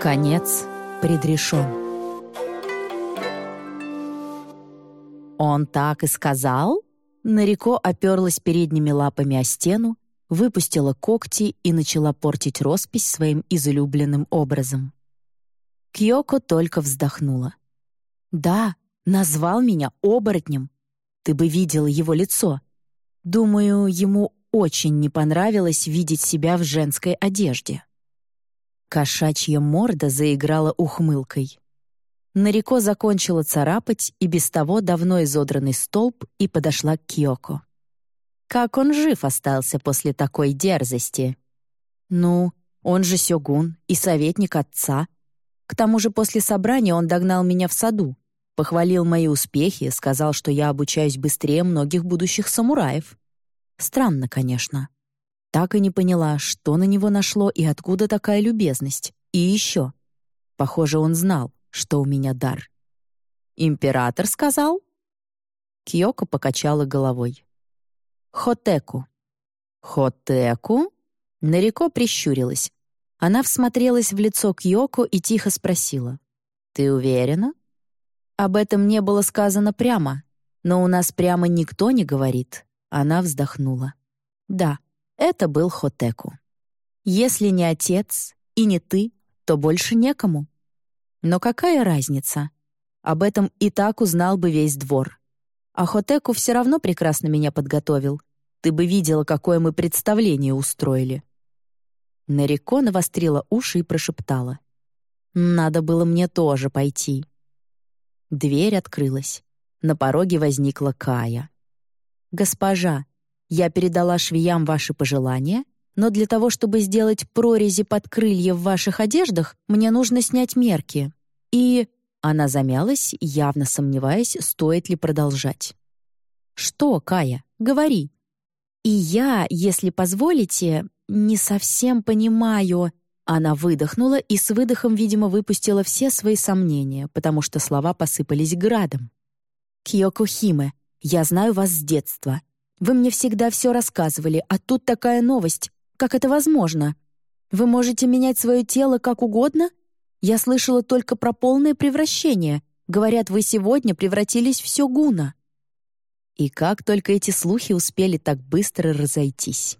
Конец предрешен. Он так и сказал? Нарико оперлась передними лапами о стену, выпустила когти и начала портить роспись своим излюбленным образом. Кьёко только вздохнула. «Да, назвал меня оборотнем. Ты бы видела его лицо. Думаю, ему очень не понравилось видеть себя в женской одежде». Кошачья морда заиграла ухмылкой. Нарико закончила царапать и без того давно изодранный столб и подошла к Кьёко. Как он жив остался после такой дерзости? Ну, он же сёгун и советник отца. К тому же после собрания он догнал меня в саду, похвалил мои успехи, сказал, что я обучаюсь быстрее многих будущих самураев. Странно, конечно. Так и не поняла, что на него нашло и откуда такая любезность. И еще. Похоже, он знал, что у меня дар. «Император сказал?» Киоко покачала головой. «Хотеку». «Хотеку?» Нарико прищурилась. Она всмотрелась в лицо Кьоко и тихо спросила. «Ты уверена?» Об этом не было сказано прямо, но у нас прямо никто не говорит. Она вздохнула. «Да, это был Хотеку. Если не отец и не ты, то больше некому. Но какая разница? Об этом и так узнал бы весь двор. А Хотеку все равно прекрасно меня подготовил. Ты бы видела, какое мы представление устроили. Нарико навострила уши и прошептала. «Надо было мне тоже пойти». Дверь открылась. На пороге возникла Кая. «Госпожа, я передала швеям ваши пожелания, но для того, чтобы сделать прорези под крылья в ваших одеждах, мне нужно снять мерки. И...» Она замялась, явно сомневаясь, стоит ли продолжать. «Что, Кая, говори». «И я, если позволите, не совсем понимаю...» Она выдохнула и с выдохом, видимо, выпустила все свои сомнения, потому что слова посыпались градом. «Киоко Химе, я знаю вас с детства. Вы мне всегда все рассказывали, а тут такая новость. Как это возможно? Вы можете менять свое тело как угодно? Я слышала только про полное превращение. Говорят, вы сегодня превратились в Сёгуна». И как только эти слухи успели так быстро разойтись.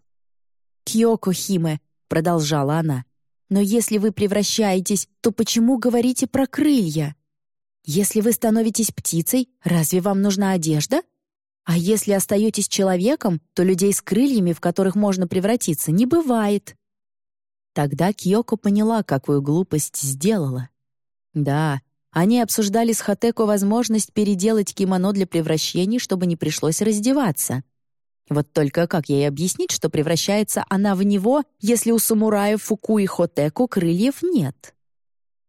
«Кьёко Химе», — продолжала она, «но если вы превращаетесь, то почему говорите про крылья? Если вы становитесь птицей, разве вам нужна одежда? А если остаетесь человеком, то людей с крыльями, в которых можно превратиться, не бывает. Тогда Кьёко поняла, какую глупость сделала. Да, они обсуждали с Хатеко возможность переделать кимоно для превращений, чтобы не пришлось раздеваться. Вот только как ей объяснить, что превращается она в него, если у самураев Фуку и Хотеко крыльев нет?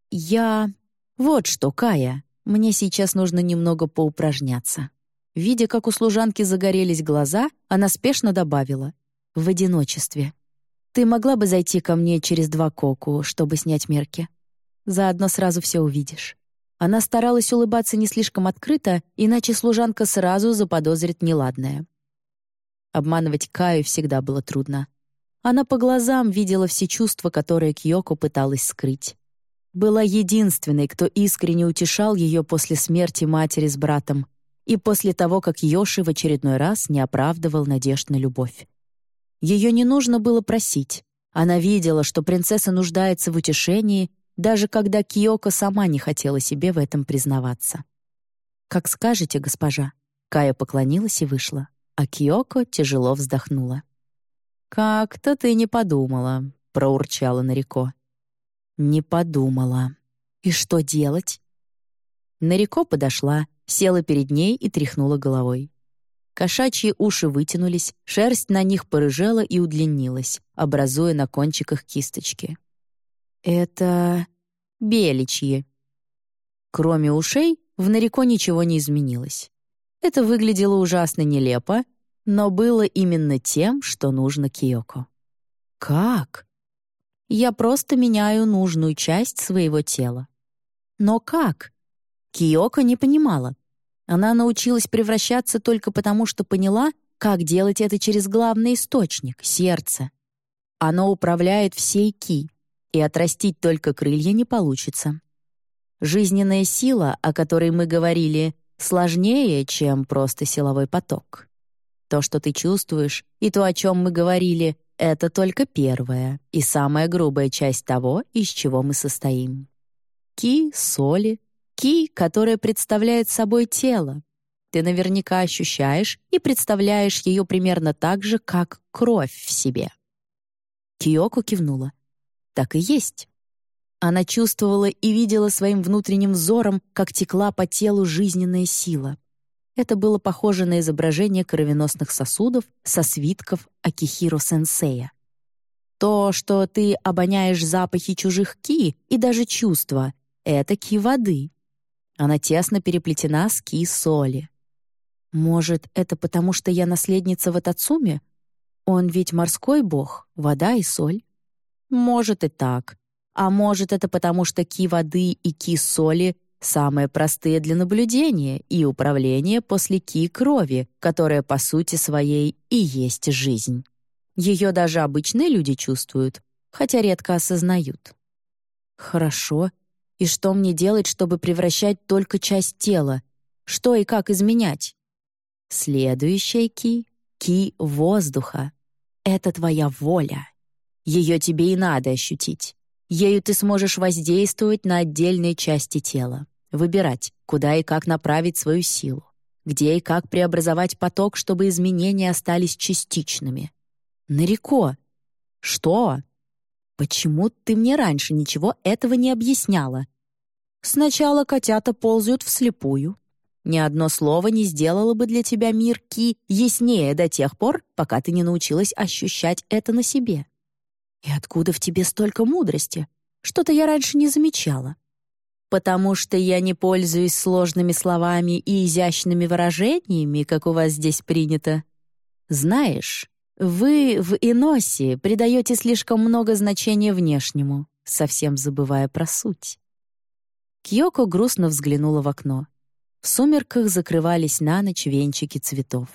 Я... Вот что, Кая, мне сейчас нужно немного поупражняться. Видя, как у служанки загорелись глаза, она спешно добавила «в одиночестве». «Ты могла бы зайти ко мне через два коку, чтобы снять мерки? Заодно сразу все увидишь». Она старалась улыбаться не слишком открыто, иначе служанка сразу заподозрит неладное. Обманывать Каю всегда было трудно. Она по глазам видела все чувства, которые Кьёко пыталась скрыть. Была единственной, кто искренне утешал ее после смерти матери с братом, и после того, как Йоши в очередной раз не оправдывал надежд на любовь. Ее не нужно было просить. Она видела, что принцесса нуждается в утешении, даже когда Киоко сама не хотела себе в этом признаваться. «Как скажете, госпожа». Кая поклонилась и вышла, а Киоко тяжело вздохнула. «Как-то ты не подумала», — проурчала Нарико. «Не подумала. И что делать?» Нарико подошла, села перед ней и тряхнула головой. Кошачьи уши вытянулись, шерсть на них порыжела и удлинилась, образуя на кончиках кисточки. «Это... беличьи». Кроме ушей, в Нарико ничего не изменилось. Это выглядело ужасно нелепо, но было именно тем, что нужно Киоко. «Как?» «Я просто меняю нужную часть своего тела». «Но как?» Киоко не понимала. Она научилась превращаться только потому, что поняла, как делать это через главный источник — сердце. Оно управляет всей ки. и отрастить только крылья не получится. Жизненная сила, о которой мы говорили, сложнее, чем просто силовой поток. То, что ты чувствуешь, и то, о чем мы говорили, это только первая и самая грубая часть того, из чего мы состоим. Ки — соли, ки, которая представляет собой тело. Ты наверняка ощущаешь и представляешь ее примерно так же, как кровь в себе. Киоко кивнула. Так и есть. Она чувствовала и видела своим внутренним взором, как текла по телу жизненная сила. Это было похоже на изображение кровеносных сосудов со свитков Акихиро-сенсея. То, что ты обоняешь запахи чужих ки и даже чувства, — это ки воды. Она тесно переплетена с ки соли. Может, это потому, что я наследница в Атацуме? Он ведь морской бог, вода и соль. Может и так. А может, это потому, что ки воды и ки соли самые простые для наблюдения и управления после ки крови, которая по сути своей и есть жизнь. Ее даже обычные люди чувствуют, хотя редко осознают. Хорошо. И что мне делать, чтобы превращать только часть тела? Что и как изменять? Следующая ки — ки воздуха. Это твоя воля. Ее тебе и надо ощутить. Ею ты сможешь воздействовать на отдельные части тела, выбирать, куда и как направить свою силу, где и как преобразовать поток, чтобы изменения остались частичными. Нареко. Что? Почему ты мне раньше ничего этого не объясняла? Сначала котята ползают вслепую. Ни одно слово не сделало бы для тебя мир Ки яснее до тех пор, пока ты не научилась ощущать это на себе. И откуда в тебе столько мудрости? Что-то я раньше не замечала. Потому что я не пользуюсь сложными словами и изящными выражениями, как у вас здесь принято. Знаешь, вы в Иносе придаете слишком много значения внешнему, совсем забывая про суть. Кьёко грустно взглянула в окно. В сумерках закрывались на ночь венчики цветов.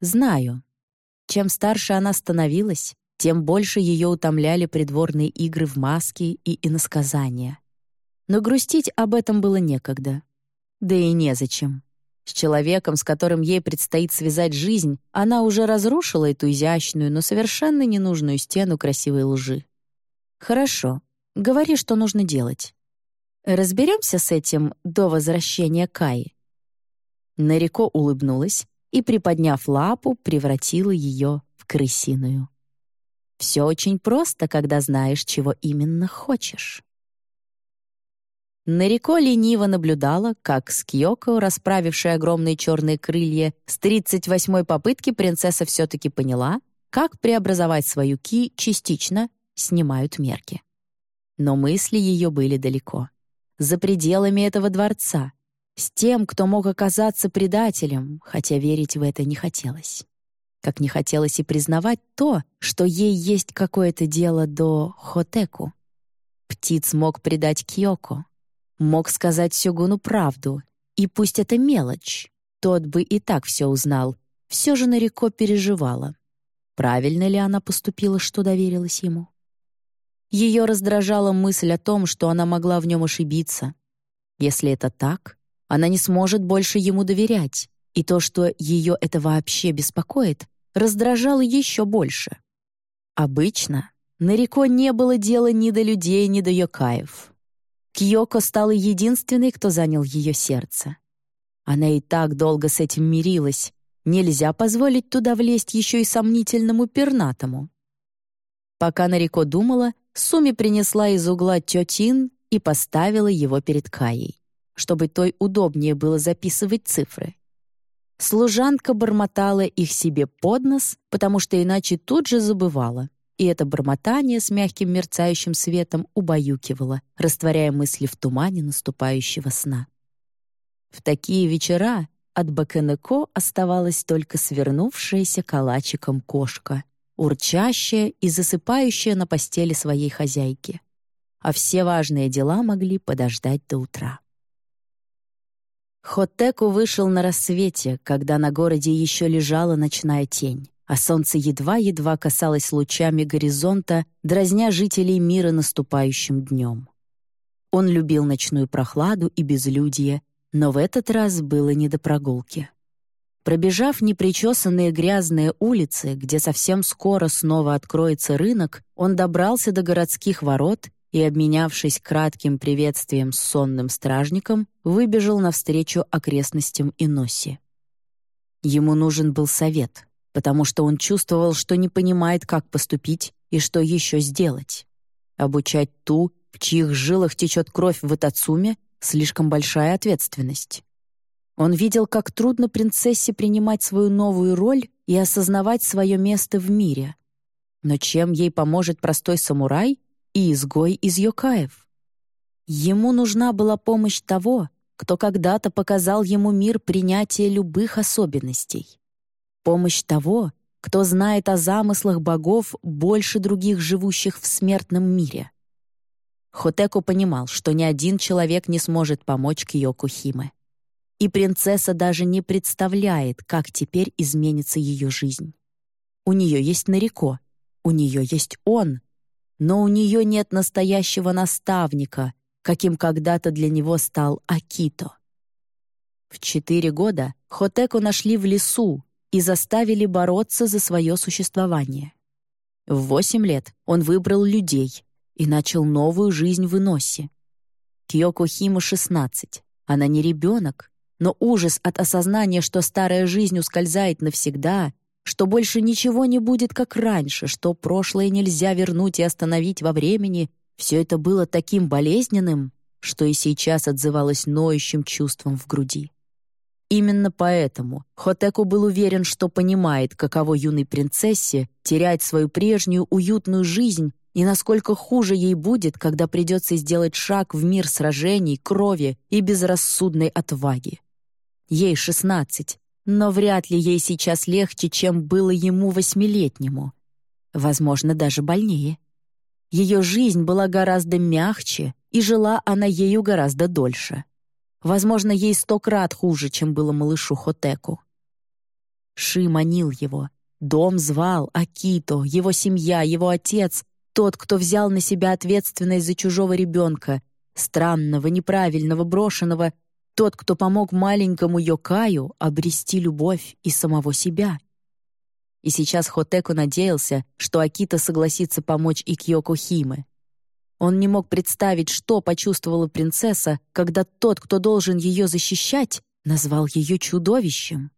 Знаю. Чем старше она становилась, тем больше ее утомляли придворные игры в маски и иносказания. Но грустить об этом было некогда. Да и незачем. С человеком, с которым ей предстоит связать жизнь, она уже разрушила эту изящную, но совершенно ненужную стену красивой лжи. «Хорошо. Говори, что нужно делать. Разберемся с этим до возвращения Каи». Нареко улыбнулась и, приподняв лапу, превратила ее в крысиную. Все очень просто, когда знаешь, чего именно хочешь. Нареко лениво наблюдала, как с Кьёко, расправившая огромные черные крылья, с 38-й попытки принцесса все-таки поняла, как преобразовать свою ки частично, снимают мерки. Но мысли ее были далеко. За пределами этого дворца, с тем, кто мог оказаться предателем, хотя верить в это не хотелось как не хотелось и признавать то, что ей есть какое-то дело до Хотеку. Птиц мог предать Кьоко, мог сказать Сёгуну правду, и пусть это мелочь, тот бы и так все узнал, все же Нарико переживала. Правильно ли она поступила, что доверилась ему? Ее раздражала мысль о том, что она могла в нем ошибиться. Если это так, она не сможет больше ему доверять, и то, что ее это вообще беспокоит, раздражало еще больше. Обычно Нарико не было дела ни до людей, ни до Йокаев. Кьёко стала единственной, кто занял ее сердце. Она и так долго с этим мирилась. Нельзя позволить туда влезть еще и сомнительному пернатому. Пока Нарико думала, Суми принесла из угла тетин и поставила его перед Каей, чтобы той удобнее было записывать цифры. Служанка бормотала их себе под нос, потому что иначе тут же забывала. И это бормотание с мягким мерцающим светом убаюкивало, растворяя мысли в тумане наступающего сна. В такие вечера от Бакенеко оставалась только свернувшаяся калачиком кошка, урчащая и засыпающая на постели своей хозяйки. А все важные дела могли подождать до утра. Хотеку вышел на рассвете, когда на городе еще лежала ночная тень. а солнце едва-едва касалось лучами горизонта, дразня жителей мира наступающим днем. Он любил ночную прохладу и безлюдье, но в этот раз было не до прогулки. Пробежав непричесанные грязные улицы, где совсем скоро снова откроется рынок, он добрался до городских ворот и, обменявшись кратким приветствием с сонным стражником, выбежал навстречу окрестностям Иноси. Ему нужен был совет, потому что он чувствовал, что не понимает, как поступить и что еще сделать. Обучать ту, в чьих жилах течет кровь в Атацуме, слишком большая ответственность. Он видел, как трудно принцессе принимать свою новую роль и осознавать свое место в мире. Но чем ей поможет простой самурай и изгой из Йокаев? Ему нужна была помощь того, кто когда-то показал ему мир принятия любых особенностей. Помощь того, кто знает о замыслах богов больше других живущих в смертном мире. Хотеку понимал, что ни один человек не сможет помочь Киоку Химе и принцесса даже не представляет, как теперь изменится ее жизнь. У нее есть Нарико, у нее есть он, но у нее нет настоящего наставника, каким когда-то для него стал Акито. В четыре года Хотеку нашли в лесу и заставили бороться за свое существование. В восемь лет он выбрал людей и начал новую жизнь в Иносе. Кьёко Химу 16. Она не ребенок, но ужас от осознания, что старая жизнь ускользает навсегда, что больше ничего не будет как раньше, что прошлое нельзя вернуть и остановить во времени, все это было таким болезненным, что и сейчас отзывалось ноющим чувством в груди. Именно поэтому Хотеку был уверен, что понимает, каково юной принцессе терять свою прежнюю уютную жизнь и насколько хуже ей будет, когда придется сделать шаг в мир сражений, крови и безрассудной отваги. Ей шестнадцать, но вряд ли ей сейчас легче, чем было ему восьмилетнему. Возможно, даже больнее. Ее жизнь была гораздо мягче, и жила она ею гораздо дольше. Возможно, ей сто крат хуже, чем было малышу Хотеку. Ши манил его. Дом звал, Акито, его семья, его отец, тот, кто взял на себя ответственность за чужого ребенка, странного, неправильного, брошенного тот, кто помог маленькому Йокаю обрести любовь и самого себя. И сейчас Хотеку надеялся, что Акита согласится помочь и Кьёко Химе. Он не мог представить, что почувствовала принцесса, когда тот, кто должен ее защищать, назвал ее чудовищем.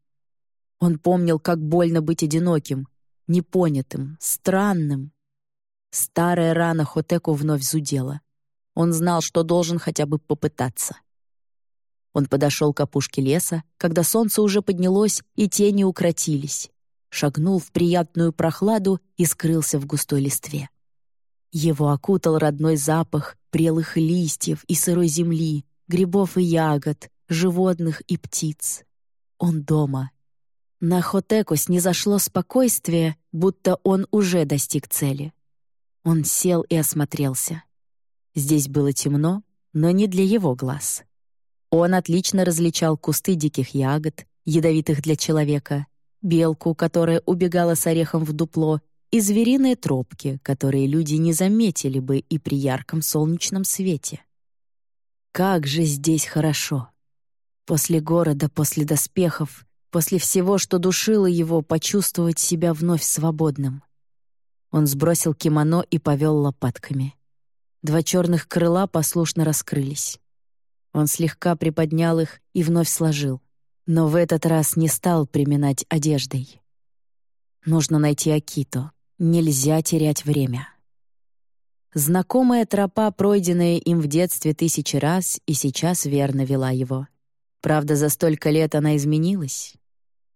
Он помнил, как больно быть одиноким, непонятым, странным. Старая рана Хотеку вновь зудела. Он знал, что должен хотя бы попытаться. Он подошел к опушке леса, когда солнце уже поднялось и тени укротились. Шагнул в приятную прохладу и скрылся в густой листве. Его окутал родной запах прелых листьев и сырой земли, грибов и ягод, животных и птиц. Он дома. На Хотекус не зашло спокойствие, будто он уже достиг цели. Он сел и осмотрелся. Здесь было темно, но не для его глаз. Он отлично различал кусты диких ягод, ядовитых для человека, белку, которая убегала с орехом в дупло, и звериные тропки, которые люди не заметили бы и при ярком солнечном свете. Как же здесь хорошо! После города, после доспехов, после всего, что душило его, почувствовать себя вновь свободным. Он сбросил кимоно и повел лопатками. Два черных крыла послушно раскрылись. Он слегка приподнял их и вновь сложил, но в этот раз не стал приминать одеждой. Нужно найти Акито. Нельзя терять время. Знакомая тропа, пройденная им в детстве тысячи раз, и сейчас верно вела его. Правда, за столько лет она изменилась.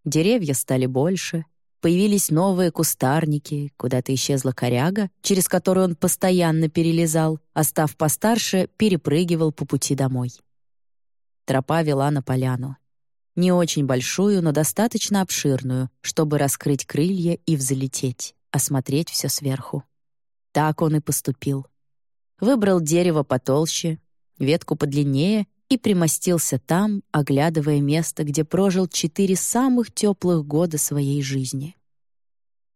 Деревья стали больше, появились новые кустарники, куда-то исчезла коряга, через которую он постоянно перелезал, а став постарше, перепрыгивал по пути домой. Тропа вела на поляну. Не очень большую, но достаточно обширную, чтобы раскрыть крылья и взлететь, осмотреть все сверху. Так он и поступил. Выбрал дерево потолще, ветку подлиннее и примостился там, оглядывая место, где прожил четыре самых теплых года своей жизни.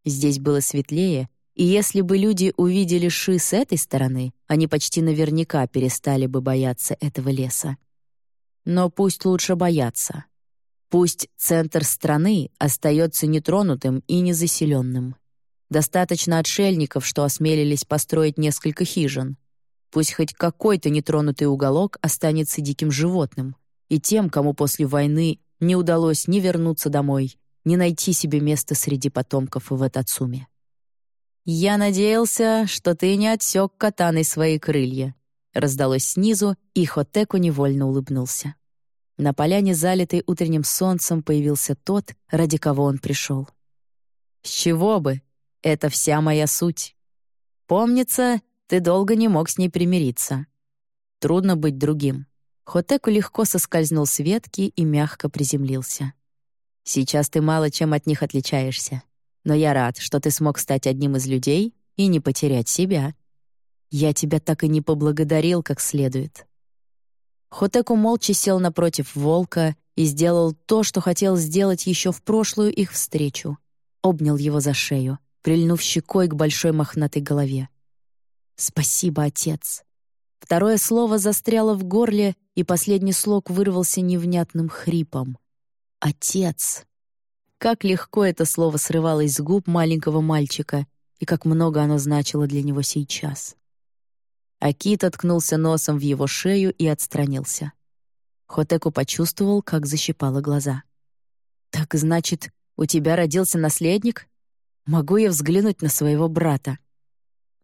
Здесь было светлее, и если бы люди увидели Ши с этой стороны, они почти наверняка перестали бы бояться этого леса. Но пусть лучше боятся. Пусть центр страны остается нетронутым и незаселенным. Достаточно отшельников, что осмелились построить несколько хижин. Пусть хоть какой-то нетронутый уголок останется диким животным, и тем, кому после войны не удалось ни вернуться домой, ни найти себе место среди потомков в Атацуме. «Я надеялся, что ты не отсек катаной свои крылья», раздалось снизу, и Хотеку невольно улыбнулся. На поляне, залитой утренним солнцем, появился тот, ради кого он пришел. «С чего бы? Это вся моя суть. Помнится, ты долго не мог с ней примириться. Трудно быть другим». Хотеку легко соскользнул с ветки и мягко приземлился. «Сейчас ты мало чем от них отличаешься. Но я рад, что ты смог стать одним из людей и не потерять себя. Я тебя так и не поблагодарил как следует». Хотеку молча сел напротив волка и сделал то, что хотел сделать еще в прошлую их встречу. Обнял его за шею, прильнув щекой к большой мохнатой голове. «Спасибо, отец!» Второе слово застряло в горле, и последний слог вырвался невнятным хрипом. «Отец!» Как легко это слово срывалось с губ маленького мальчика, и как много оно значило для него сейчас. Акит откнулся носом в его шею и отстранился. Хотеку почувствовал, как защипало глаза. «Так значит, у тебя родился наследник? Могу я взглянуть на своего брата?»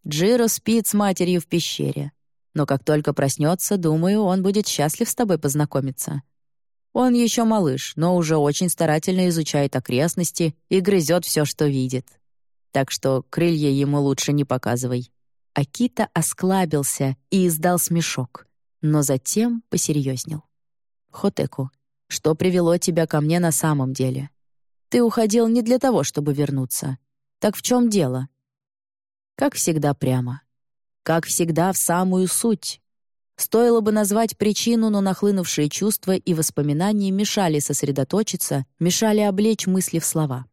Джиро спит с матерью в пещере. Но как только проснется, думаю, он будет счастлив с тобой познакомиться. Он еще малыш, но уже очень старательно изучает окрестности и грызет все, что видит. Так что крылья ему лучше не показывай. Акита осклабился и издал смешок, но затем посерьезнел. «Хотеку, что привело тебя ко мне на самом деле? Ты уходил не для того, чтобы вернуться. Так в чем дело?» Как всегда прямо. Как всегда в самую суть. Стоило бы назвать причину, но нахлынувшие чувства и воспоминания мешали сосредоточиться, мешали облечь мысли в слова.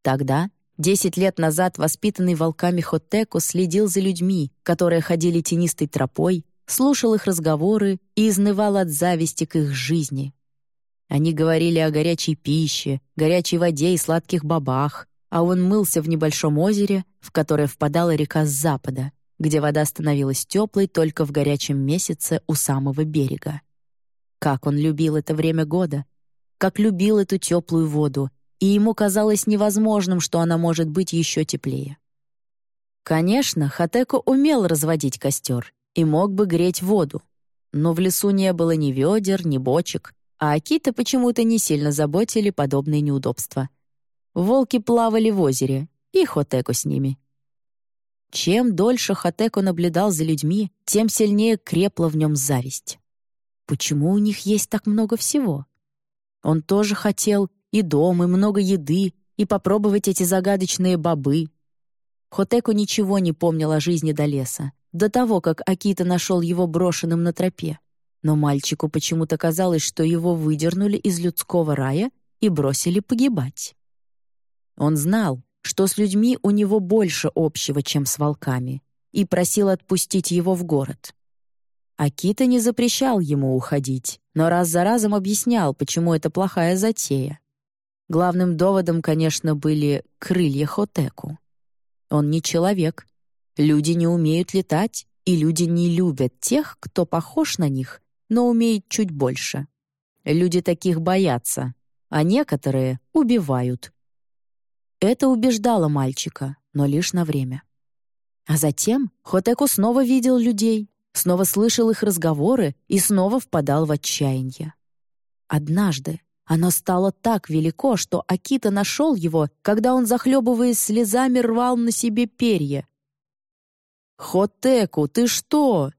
Тогда Десять лет назад воспитанный волками Хотеку следил за людьми, которые ходили тенистой тропой, слушал их разговоры и изнывал от зависти к их жизни. Они говорили о горячей пище, горячей воде и сладких бобах, а он мылся в небольшом озере, в которое впадала река с запада, где вода становилась теплой только в горячем месяце у самого берега. Как он любил это время года! Как любил эту теплую воду, и ему казалось невозможным, что она может быть еще теплее. Конечно, Хатеко умел разводить костер и мог бы греть воду, но в лесу не было ни ведер, ни бочек, а Акита почему-то не сильно заботили подобные неудобства. Волки плавали в озере, и Хотеко с ними. Чем дольше Хатеко наблюдал за людьми, тем сильнее крепла в нем зависть. Почему у них есть так много всего? Он тоже хотел и дом, и много еды, и попробовать эти загадочные бобы. Хотеку ничего не помнил о жизни до леса, до того, как Акита нашел его брошенным на тропе. Но мальчику почему-то казалось, что его выдернули из людского рая и бросили погибать. Он знал, что с людьми у него больше общего, чем с волками, и просил отпустить его в город. Акита не запрещал ему уходить, но раз за разом объяснял, почему это плохая затея. Главным доводом, конечно, были крылья Хотеку. Он не человек. Люди не умеют летать, и люди не любят тех, кто похож на них, но умеет чуть больше. Люди таких боятся, а некоторые убивают. Это убеждало мальчика, но лишь на время. А затем Хотеку снова видел людей, снова слышал их разговоры и снова впадал в отчаяние. Однажды, оно стало так велико, что Акита нашел его, когда он, захлебываясь слезами, рвал на себе перья. «Хотеку, ты что?»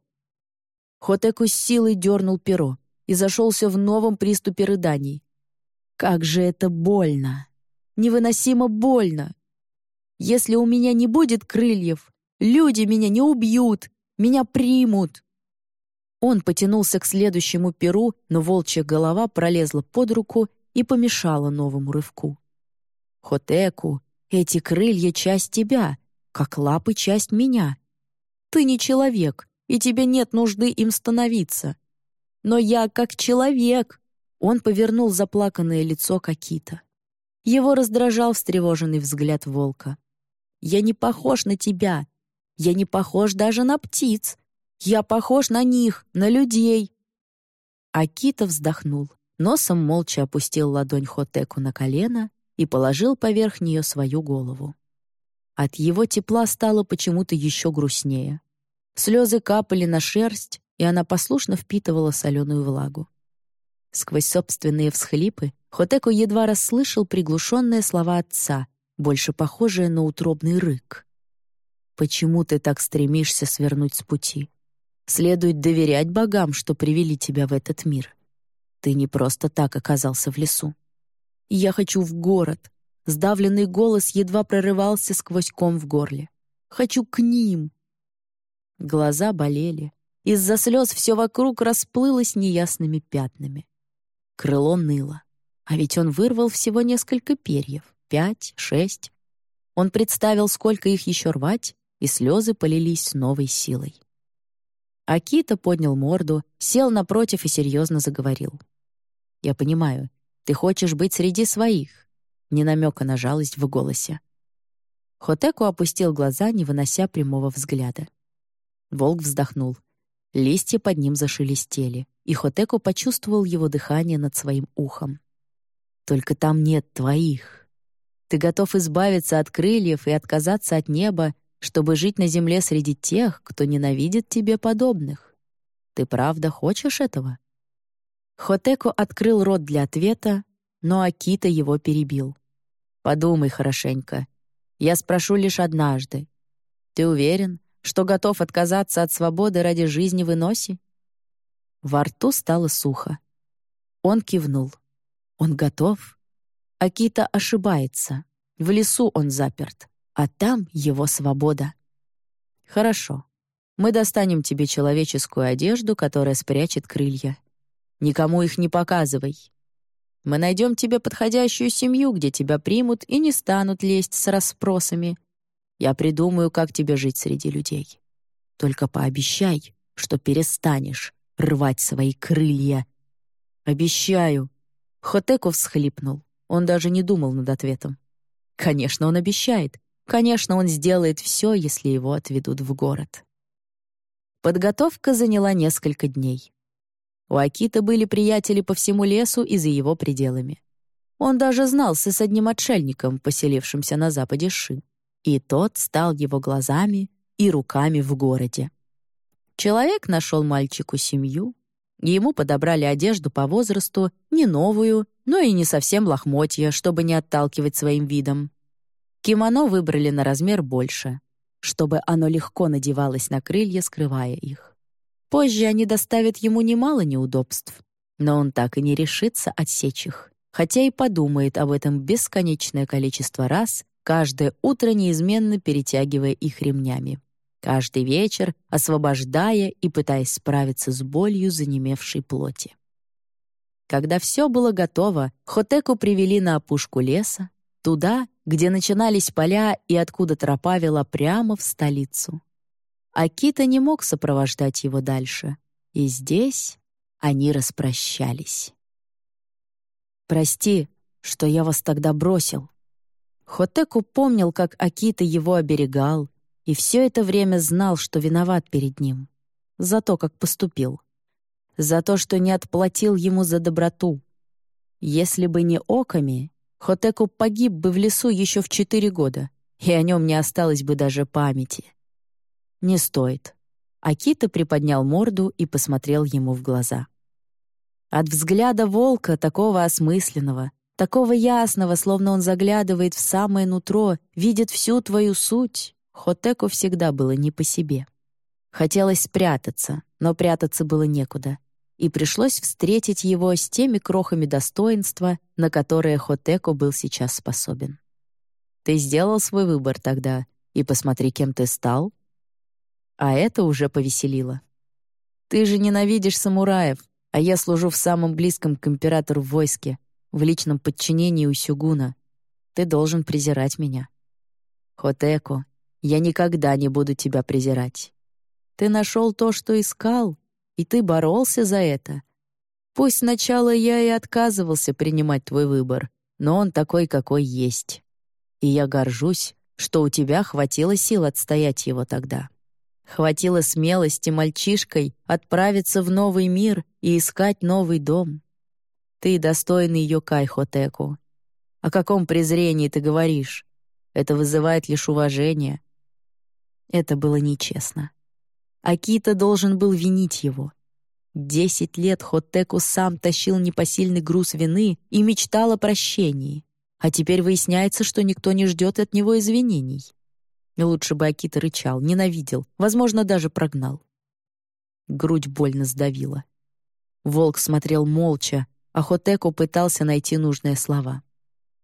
Хотеку с силой дернул перо и зашелся в новом приступе рыданий. «Как же это больно! Невыносимо больно! Если у меня не будет крыльев, люди меня не убьют, меня примут!» Он потянулся к следующему перу, но волчья голова пролезла под руку и помешала новому рывку. «Хотеку, Эти крылья — часть тебя, как лапы — часть меня. Ты не человек, и тебе нет нужды им становиться. Но я как человек!» Он повернул заплаканное лицо Какита. Его раздражал встревоженный взгляд волка. «Я не похож на тебя. Я не похож даже на птиц. Я похож на них, на людей». Акита вздохнул, носом молча опустил ладонь Хотеку на колено и положил поверх нее свою голову. От его тепла стало почему-то еще грустнее. Слезы капали на шерсть, и она послушно впитывала соленую влагу. Сквозь собственные всхлипы Хотеку едва расслышал приглушенные слова отца, больше похожие на утробный рык. «Почему ты так стремишься свернуть с пути? Следует доверять богам, что привели тебя в этот мир. Ты не просто так оказался в лесу. «Я хочу в город!» Сдавленный голос едва прорывался сквозь ком в горле. «Хочу к ним!» Глаза болели. Из-за слез все вокруг расплылось неясными пятнами. Крыло ныло. А ведь он вырвал всего несколько перьев. Пять, шесть. Он представил, сколько их еще рвать, и слезы полились с новой силой. Акита поднял морду, сел напротив и серьезно заговорил. «Я понимаю, ты хочешь быть среди своих», не намека на жалость в голосе. Хотеку опустил глаза, не вынося прямого взгляда. Волк вздохнул. Листья под ним зашелестели, и Хотеку почувствовал его дыхание над своим ухом. «Только там нет твоих. Ты готов избавиться от крыльев и отказаться от неба, чтобы жить на земле среди тех, кто ненавидит тебе подобных. Ты правда хочешь этого?» Хотеко открыл рот для ответа, но Акита его перебил. «Подумай хорошенько. Я спрошу лишь однажды. Ты уверен, что готов отказаться от свободы ради жизни в Иносе?» Во рту стало сухо. Он кивнул. «Он готов?» Акита ошибается. В лесу он заперт, а там его свобода. «Хорошо. Мы достанем тебе человеческую одежду, которая спрячет крылья. Никому их не показывай. Мы найдем тебе подходящую семью, где тебя примут и не станут лезть с расспросами. Я придумаю, как тебе жить среди людей. Только пообещай, что перестанешь рвать свои крылья. Обещаю. Хотеков всхлипнул. Он даже не думал над ответом. Конечно, он обещает. Конечно, он сделает все, если его отведут в город. Подготовка заняла несколько дней. У Акита были приятели по всему лесу и за его пределами. Он даже знался с одним отшельником, поселившимся на западе Ши. И тот стал его глазами и руками в городе. Человек нашел мальчику семью, ему подобрали одежду по возрасту, не новую, но и не совсем лохмотья, чтобы не отталкивать своим видом. Кимоно выбрали на размер больше, чтобы оно легко надевалось на крылья, скрывая их. Позже они доставят ему немало неудобств, но он так и не решится отсечь их, хотя и подумает об этом бесконечное количество раз, каждое утро неизменно перетягивая их ремнями. Каждый вечер освобождая и пытаясь справиться с болью занемевшей плоти. Когда все было готово, Хотеку привели на опушку леса, туда, где начинались поля и откуда тропа вела прямо в столицу. Акита не мог сопровождать его дальше, и здесь они распрощались. «Прости, что я вас тогда бросил». Хотеку помнил, как Акита его оберегал, и все это время знал, что виноват перед ним. За то, как поступил. За то, что не отплатил ему за доброту. Если бы не Оками, Хотеку погиб бы в лесу еще в четыре года, и о нем не осталось бы даже памяти. «Не стоит». Акита приподнял морду и посмотрел ему в глаза. От взгляда волка, такого осмысленного, такого ясного, словно он заглядывает в самое нутро, видит всю твою суть, Хотеку всегда было не по себе. Хотелось спрятаться, но прятаться было некуда, и пришлось встретить его с теми крохами достоинства, на которые Хотеку был сейчас способен. «Ты сделал свой выбор тогда, и посмотри, кем ты стал», а это уже повеселило. «Ты же ненавидишь самураев, а я служу в самом близком к императору войске, в личном подчинении у Сюгуна. Ты должен презирать меня. Хотеко, я никогда не буду тебя презирать. Ты нашел то, что искал, и ты боролся за это. Пусть сначала я и отказывался принимать твой выбор, но он такой, какой есть. И я горжусь, что у тебя хватило сил отстоять его тогда. Хватило смелости мальчишкой отправиться в новый мир и искать новый дом. Ты достойный Йокай Хотеку. О каком презрении ты говоришь? Это вызывает лишь уважение. Это было нечестно. Акита должен был винить его. Десять лет Хотеку сам тащил непосильный груз вины и мечтал о прощении. А теперь выясняется, что никто не ждет от него извинений. Лучше бы Акита рычал, ненавидел, возможно, даже прогнал. Грудь больно сдавила. Волк смотрел молча, а Хотеку пытался найти нужные слова.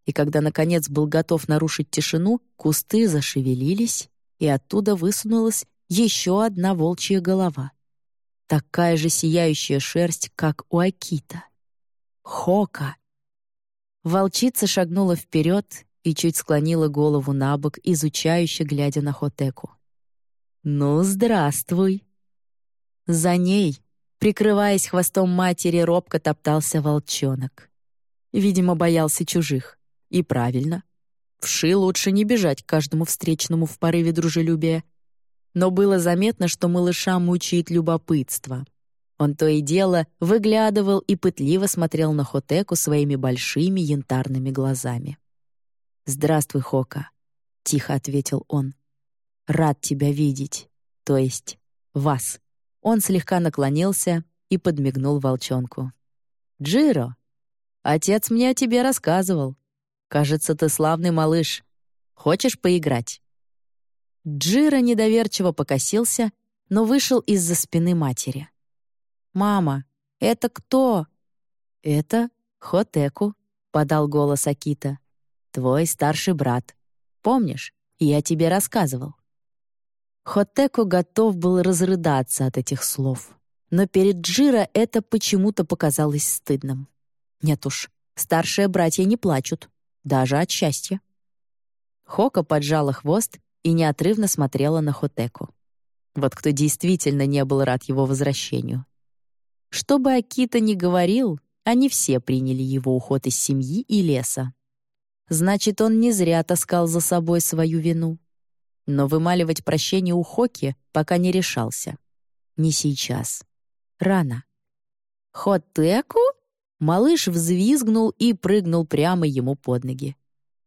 И когда, наконец, был готов нарушить тишину, кусты зашевелились, и оттуда высунулась еще одна волчья голова. Такая же сияющая шерсть, как у Акита. Хока! Волчица шагнула вперед и чуть склонила голову на бок, изучающе глядя на Хотеку. «Ну, здравствуй!» За ней, прикрываясь хвостом матери, робко топтался волчонок. Видимо, боялся чужих. И правильно. Вши лучше не бежать каждому встречному в порыве дружелюбия. Но было заметно, что малыша мучает любопытство. Он то и дело выглядывал и пытливо смотрел на Хотеку своими большими янтарными глазами. «Здравствуй, Хока», — тихо ответил он. «Рад тебя видеть, то есть вас». Он слегка наклонился и подмигнул волчонку. «Джиро, отец мне о тебе рассказывал. Кажется, ты славный малыш. Хочешь поиграть?» Джиро недоверчиво покосился, но вышел из-за спины матери. «Мама, это кто?» «Это Хотеку», — подал голос Акита. «Твой старший брат. Помнишь, я тебе рассказывал». Хотеку готов был разрыдаться от этих слов. Но перед Джира это почему-то показалось стыдным. Нет уж, старшие братья не плачут, даже от счастья. Хока поджала хвост и неотрывно смотрела на Хотеку. Вот кто действительно не был рад его возвращению. Что бы Акита ни говорил, они все приняли его уход из семьи и леса. Значит, он не зря таскал за собой свою вину. Но вымаливать прощение у Хоки пока не решался. Не сейчас. Рано. «Хотеку?» Малыш взвизгнул и прыгнул прямо ему под ноги.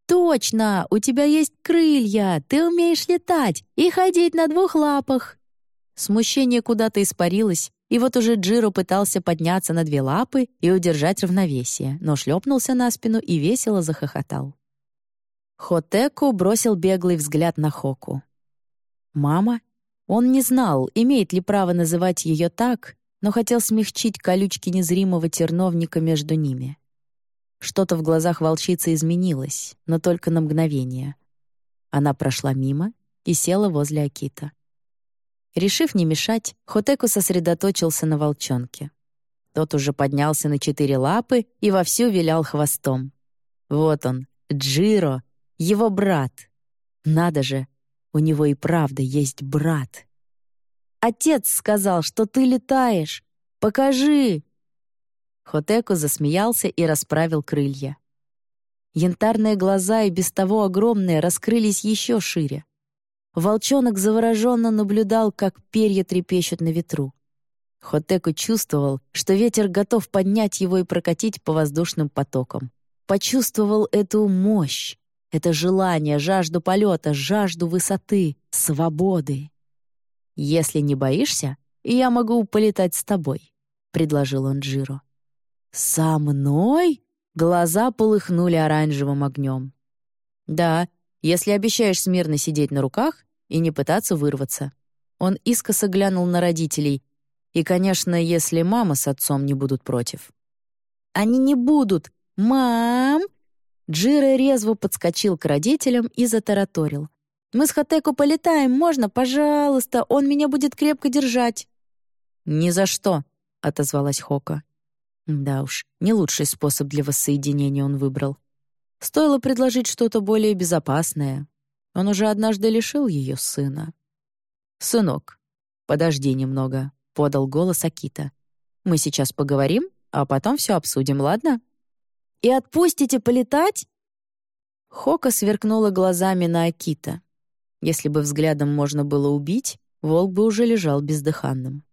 «Точно! У тебя есть крылья! Ты умеешь летать и ходить на двух лапах!» Смущение куда-то испарилось, и вот уже Джиро пытался подняться на две лапы и удержать равновесие, но шлепнулся на спину и весело захохотал. Хотеку бросил беглый взгляд на Хоку. «Мама?» Он не знал, имеет ли право называть ее так, но хотел смягчить колючки незримого терновника между ними. Что-то в глазах волчицы изменилось, но только на мгновение. Она прошла мимо и села возле Акита. Решив не мешать, Хотеку сосредоточился на волчонке. Тот уже поднялся на четыре лапы и вовсю вилял хвостом. Вот он, Джиро, его брат. Надо же, у него и правда есть брат. «Отец сказал, что ты летаешь! Покажи!» Хотеку засмеялся и расправил крылья. Янтарные глаза и без того огромные раскрылись еще шире. Волчонок завороженно наблюдал, как перья трепещут на ветру. Хотеку чувствовал, что ветер готов поднять его и прокатить по воздушным потокам. Почувствовал эту мощь, это желание, жажду полета, жажду высоты, свободы. «Если не боишься, я могу полетать с тобой», — предложил он Джиро. «Со мной?» — глаза полыхнули оранжевым огнем. «Да, если обещаешь смирно сидеть на руках и не пытаться вырваться». Он искоса глянул на родителей. И, конечно, если мама с отцом не будут против. «Они не будут! Мам!» Джиро резво подскочил к родителям и затараторил. «Мы с Хатеку полетаем, можно, пожалуйста? Он меня будет крепко держать». «Ни за что», — отозвалась Хока. Да уж, не лучший способ для воссоединения он выбрал. Стоило предложить что-то более безопасное. Он уже однажды лишил ее сына. «Сынок, подожди немного», — подал голос Акита. «Мы сейчас поговорим, а потом все обсудим, ладно?» «И отпустите полетать?» Хока сверкнула глазами на Акита. Если бы взглядом можно было убить, волк бы уже лежал бездыханным.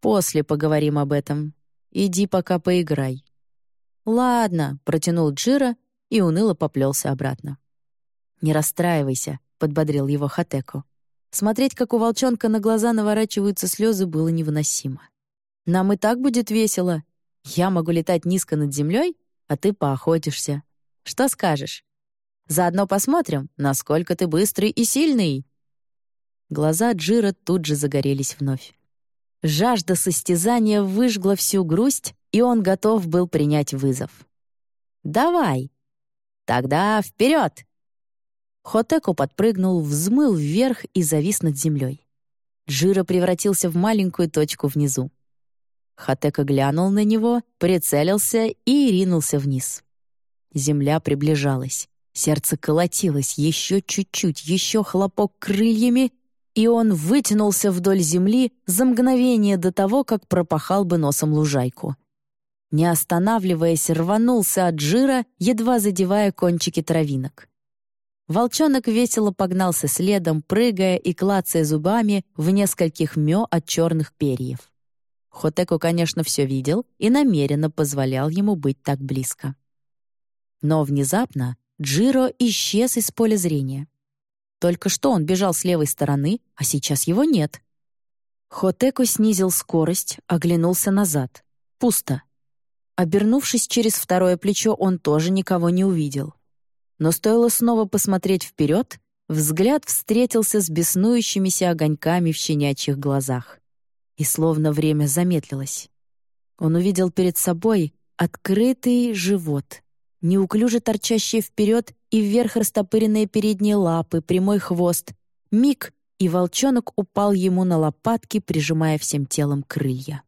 «После поговорим об этом. Иди пока поиграй». «Ладно», — протянул Джира и уныло поплелся обратно. «Не расстраивайся», — подбодрил его Хатеку. Смотреть, как у волчонка на глаза наворачиваются слезы, было невыносимо. «Нам и так будет весело. Я могу летать низко над землей, а ты поохотишься. Что скажешь? Заодно посмотрим, насколько ты быстрый и сильный». Глаза Джира тут же загорелись вновь. Жажда состязания выжгла всю грусть, и он готов был принять вызов. «Давай!» «Тогда вперед!» Хотеку подпрыгнул, взмыл вверх и завис над землей. Джира превратился в маленькую точку внизу. Хатека глянул на него, прицелился и ринулся вниз. Земля приближалась. Сердце колотилось еще чуть-чуть, еще хлопок крыльями, и он вытянулся вдоль земли за мгновение до того, как пропахал бы носом лужайку. Не останавливаясь, рванулся от жира, едва задевая кончики травинок. Волчонок весело погнался следом, прыгая и клацая зубами в нескольких мё от черных перьев. Хотеку, конечно, все видел и намеренно позволял ему быть так близко. Но внезапно Джиро исчез из поля зрения. Только что он бежал с левой стороны, а сейчас его нет. Хотеку снизил скорость, оглянулся назад. Пусто. Обернувшись через второе плечо, он тоже никого не увидел. Но стоило снова посмотреть вперед, взгляд встретился с беснующимися огоньками в щенячьих глазах. И словно время замедлилось. Он увидел перед собой открытый живот, неуклюже торчащие вперед и вверх растопыренные передние лапы, прямой хвост. Миг, и волчонок упал ему на лопатки, прижимая всем телом крылья.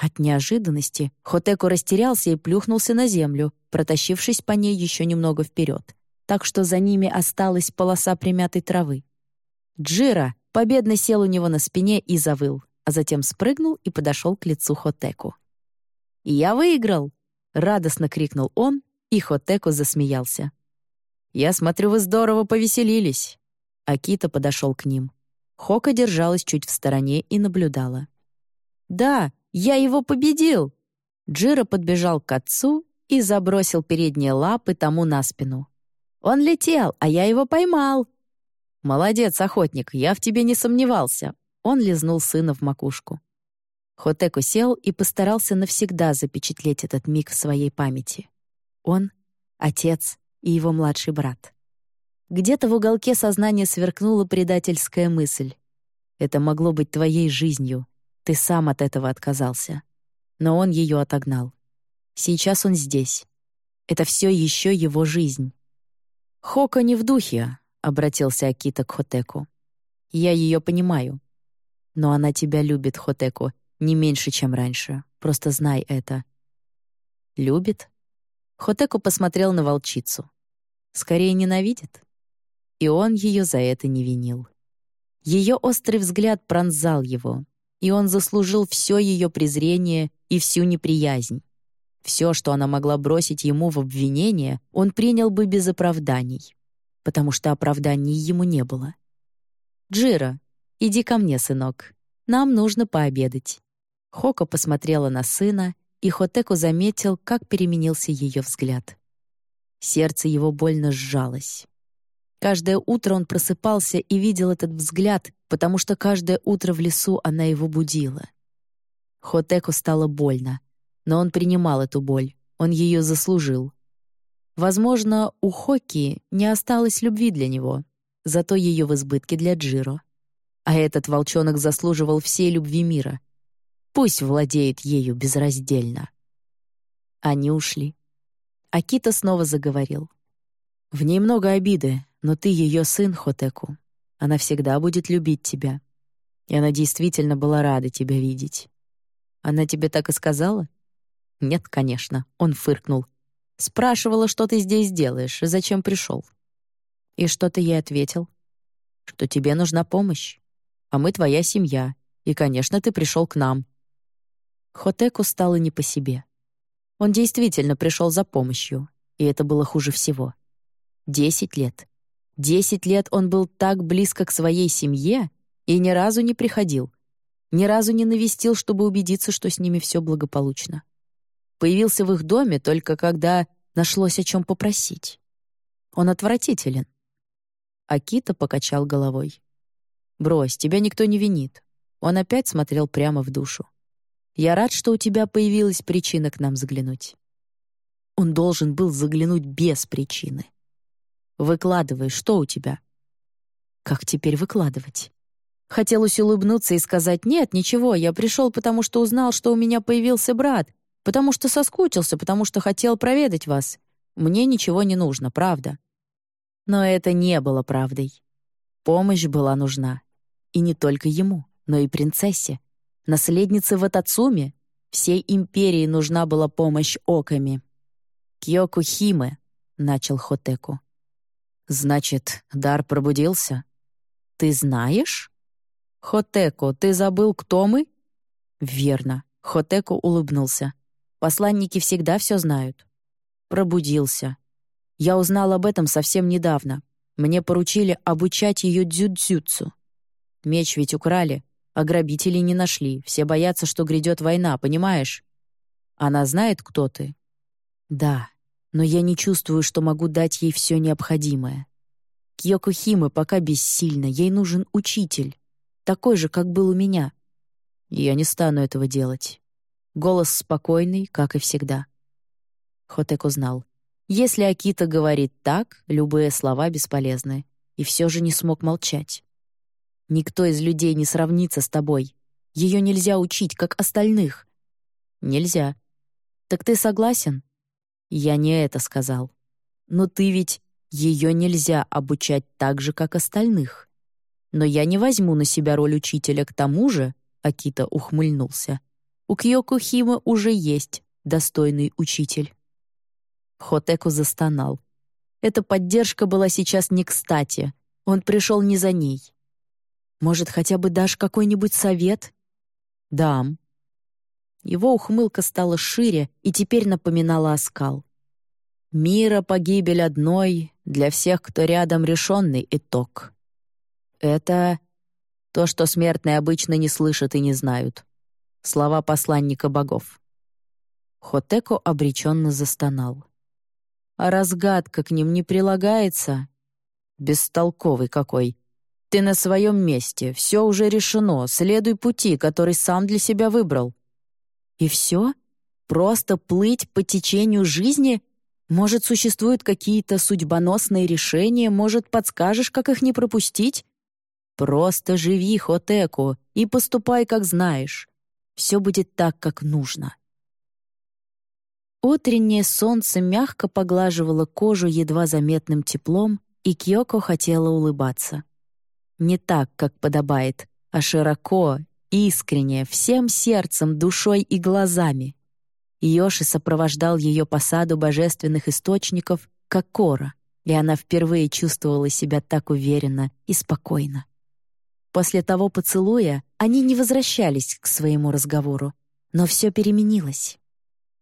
От неожиданности Хотеку растерялся и плюхнулся на землю, протащившись по ней еще немного вперед, так что за ними осталась полоса примятой травы. Джира победно сел у него на спине и завыл, а затем спрыгнул и подошел к лицу Хотеку. «Я выиграл!» — радостно крикнул он и Хотеку засмеялся. «Я смотрю, вы здорово повеселились». Акита подошел к ним. Хока держалась чуть в стороне и наблюдала. «Да, я его победил!» Джира подбежал к отцу и забросил передние лапы тому на спину. «Он летел, а я его поймал!» «Молодец, охотник, я в тебе не сомневался!» Он лизнул сына в макушку. Хотеку сел и постарался навсегда запечатлеть этот миг в своей памяти. Он, отец и его младший брат. Где-то в уголке сознания сверкнула предательская мысль. Это могло быть твоей жизнью. Ты сам от этого отказался. Но он ее отогнал. Сейчас он здесь. Это все еще его жизнь. «Хока не в духе», — обратился Акита к Хотеку. «Я ее понимаю. Но она тебя любит, Хотеку, не меньше, чем раньше. Просто знай это». «Любит?» Хотеку посмотрел на волчицу. Скорее ненавидит. И он ее за это не винил. Ее острый взгляд пронзал его, и он заслужил все ее презрение и всю неприязнь. Все, что она могла бросить ему в обвинение, он принял бы без оправданий, потому что оправданий ему не было. «Джира, иди ко мне, сынок. Нам нужно пообедать». Хока посмотрела на сына и Хотеку заметил, как переменился ее взгляд. Сердце его больно сжалось. Каждое утро он просыпался и видел этот взгляд, потому что каждое утро в лесу она его будила. Хотеку стало больно, но он принимал эту боль, он ее заслужил. Возможно, у Хоки не осталось любви для него, зато ее в избытке для Джиро. А этот волчонок заслуживал всей любви мира — Пусть владеет ею безраздельно. Они ушли. Акита снова заговорил. «В ней много обиды, но ты ее сын, Хотеку. Она всегда будет любить тебя. И она действительно была рада тебя видеть. Она тебе так и сказала?» «Нет, конечно», — он фыркнул. «Спрашивала, что ты здесь делаешь и зачем пришел». И что ты ей ответил? Что тебе нужна помощь, а мы твоя семья, и, конечно, ты пришел к нам. Хотеку стало не по себе. Он действительно пришел за помощью, и это было хуже всего. Десять лет. Десять лет он был так близко к своей семье и ни разу не приходил. Ни разу не навестил, чтобы убедиться, что с ними все благополучно. Появился в их доме только когда нашлось о чем попросить. Он отвратителен. Акита покачал головой. «Брось, тебя никто не винит». Он опять смотрел прямо в душу. «Я рад, что у тебя появилась причина к нам заглянуть». Он должен был заглянуть без причины. «Выкладывай, что у тебя?» «Как теперь выкладывать?» Хотелось улыбнуться и сказать «Нет, ничего, я пришел, потому что узнал, что у меня появился брат, потому что соскучился, потому что хотел проведать вас. Мне ничего не нужно, правда». Но это не было правдой. Помощь была нужна. И не только ему, но и принцессе. Наследнице Ватацуми всей империи нужна была помощь Оками. «Кьёку Химе», — начал Хотеку. «Значит, дар пробудился?» «Ты знаешь?» «Хотеку, ты забыл, кто мы?» «Верно», — Хотеку улыбнулся. «Посланники всегда все знают». Пробудился. Я узнал об этом совсем недавно. Мне поручили обучать ее дзюдзюцу. Меч ведь украли, а грабителей не нашли. Все боятся, что грядет война, понимаешь? Она знает, кто ты? Да, но я не чувствую, что могу дать ей все необходимое. Кьёко Химы пока бессильна, ей нужен учитель такой же, как был у меня. Я не стану этого делать. Голос спокойный, как и всегда. Хотек узнал. Если Акита говорит так, любые слова бесполезны. И все же не смог молчать. Никто из людей не сравнится с тобой. Ее нельзя учить, как остальных. Нельзя. Так ты согласен? Я не это сказал. Но ты ведь ее нельзя обучать так же, как остальных. Но я не возьму на себя роль учителя к тому же, Акита ухмыльнулся. У Кьёко Хима уже есть достойный учитель. Хотеку застонал. Эта поддержка была сейчас не кстати. Он пришел не за ней. Может, хотя бы дашь какой-нибудь совет? Дам. Его ухмылка стала шире и теперь напоминала оскал. Мира погибель одной для всех, кто рядом решенный итог. Это то, что смертные обычно не слышат и не знают. Слова посланника богов. Хотеко обреченно застонал. А разгадка к ним не прилагается? Бестолковый какой. Ты на своем месте, все уже решено, следуй пути, который сам для себя выбрал. И все? Просто плыть по течению жизни? Может, существуют какие-то судьбоносные решения, может, подскажешь, как их не пропустить? Просто живи, Хотеку, и поступай, как знаешь. Все будет так, как нужно. Утреннее солнце мягко поглаживало кожу едва заметным теплом, и Кьёко хотела улыбаться. Не так, как подобает, а широко, искренне, всем сердцем, душой и глазами. Йоши сопровождал ее по саду божественных источников, как кора, и она впервые чувствовала себя так уверенно и спокойно. После того поцелуя они не возвращались к своему разговору, но все переменилось.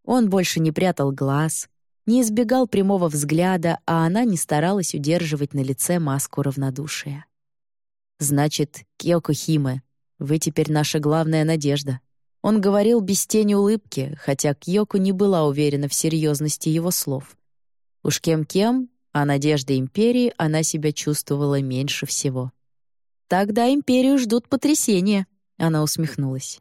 Он больше не прятал глаз, не избегал прямого взгляда, а она не старалась удерживать на лице маску равнодушия. «Значит, Киоко Химе, вы теперь наша главная надежда». Он говорил без тени улыбки, хотя Кьёко не была уверена в серьезности его слов. Уж кем-кем, а надежда Империи она себя чувствовала меньше всего. «Тогда империю ждут потрясения», — она усмехнулась.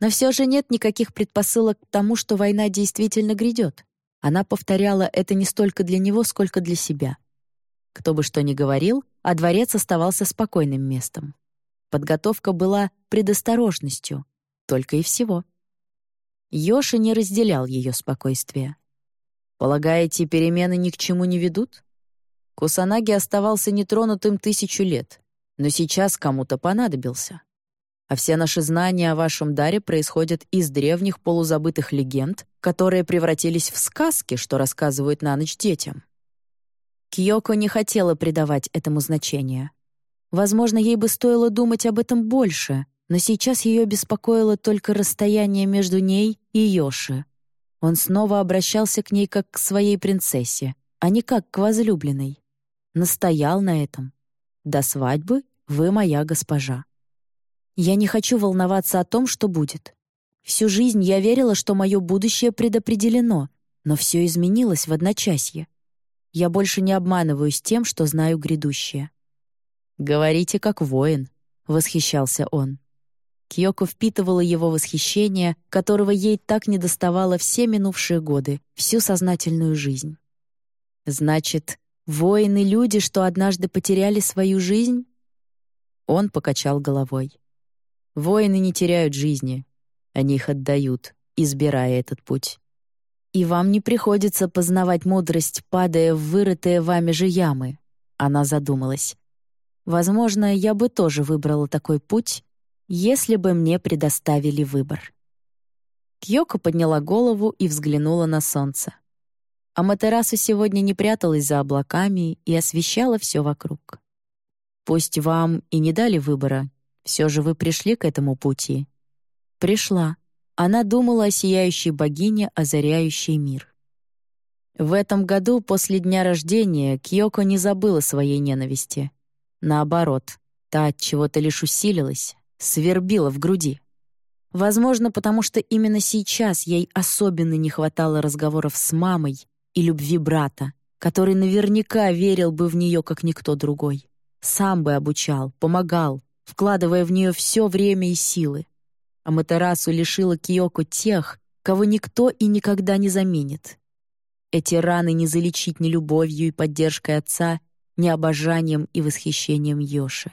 Но все же нет никаких предпосылок к тому, что война действительно грядет. Она повторяла это не столько для него, сколько для себя. Кто бы что ни говорил, а дворец оставался спокойным местом. Подготовка была предосторожностью, только и всего. Йоши не разделял ее спокойствие. «Полагаете, перемены ни к чему не ведут?» Кусанаги оставался нетронутым тысячу лет но сейчас кому-то понадобился. А все наши знания о вашем даре происходят из древних полузабытых легенд, которые превратились в сказки, что рассказывают на ночь детям. Кьёко не хотела придавать этому значения. Возможно, ей бы стоило думать об этом больше, но сейчас ее беспокоило только расстояние между ней и Йоши. Он снова обращался к ней как к своей принцессе, а не как к возлюбленной. Настоял на этом. До свадьбы вы моя госпожа. Я не хочу волноваться о том, что будет. Всю жизнь я верила, что мое будущее предопределено, но все изменилось в одночасье. Я больше не обманываюсь тем, что знаю грядущее. «Говорите, как воин», — восхищался он. Кьёко впитывала его восхищение, которого ей так недоставало все минувшие годы, всю сознательную жизнь. «Значит, воины — люди, что однажды потеряли свою жизнь?» Он покачал головой. «Воины не теряют жизни, они их отдают, избирая этот путь. И вам не приходится познавать мудрость, падая в вырытые вами же ямы». Она задумалась. «Возможно, я бы тоже выбрала такой путь, если бы мне предоставили выбор». Кьёко подняла голову и взглянула на солнце. А Матерасу сегодня не пряталась за облаками и освещала все вокруг. Пусть вам и не дали выбора, все же вы пришли к этому пути. Пришла. Она думала о сияющей богине, озаряющей мир. В этом году, после дня рождения, Кьёко не забыла своей ненависти. Наоборот, та от чего-то лишь усилилась, свербила в груди. Возможно, потому что именно сейчас ей особенно не хватало разговоров с мамой и любви брата, который наверняка верил бы в нее, как никто другой. Сам бы обучал, помогал, вкладывая в нее все время и силы. А Матерасу лишила Киоко тех, кого никто и никогда не заменит. Эти раны не залечить ни любовью и поддержкой отца, ни обожанием и восхищением Йоши.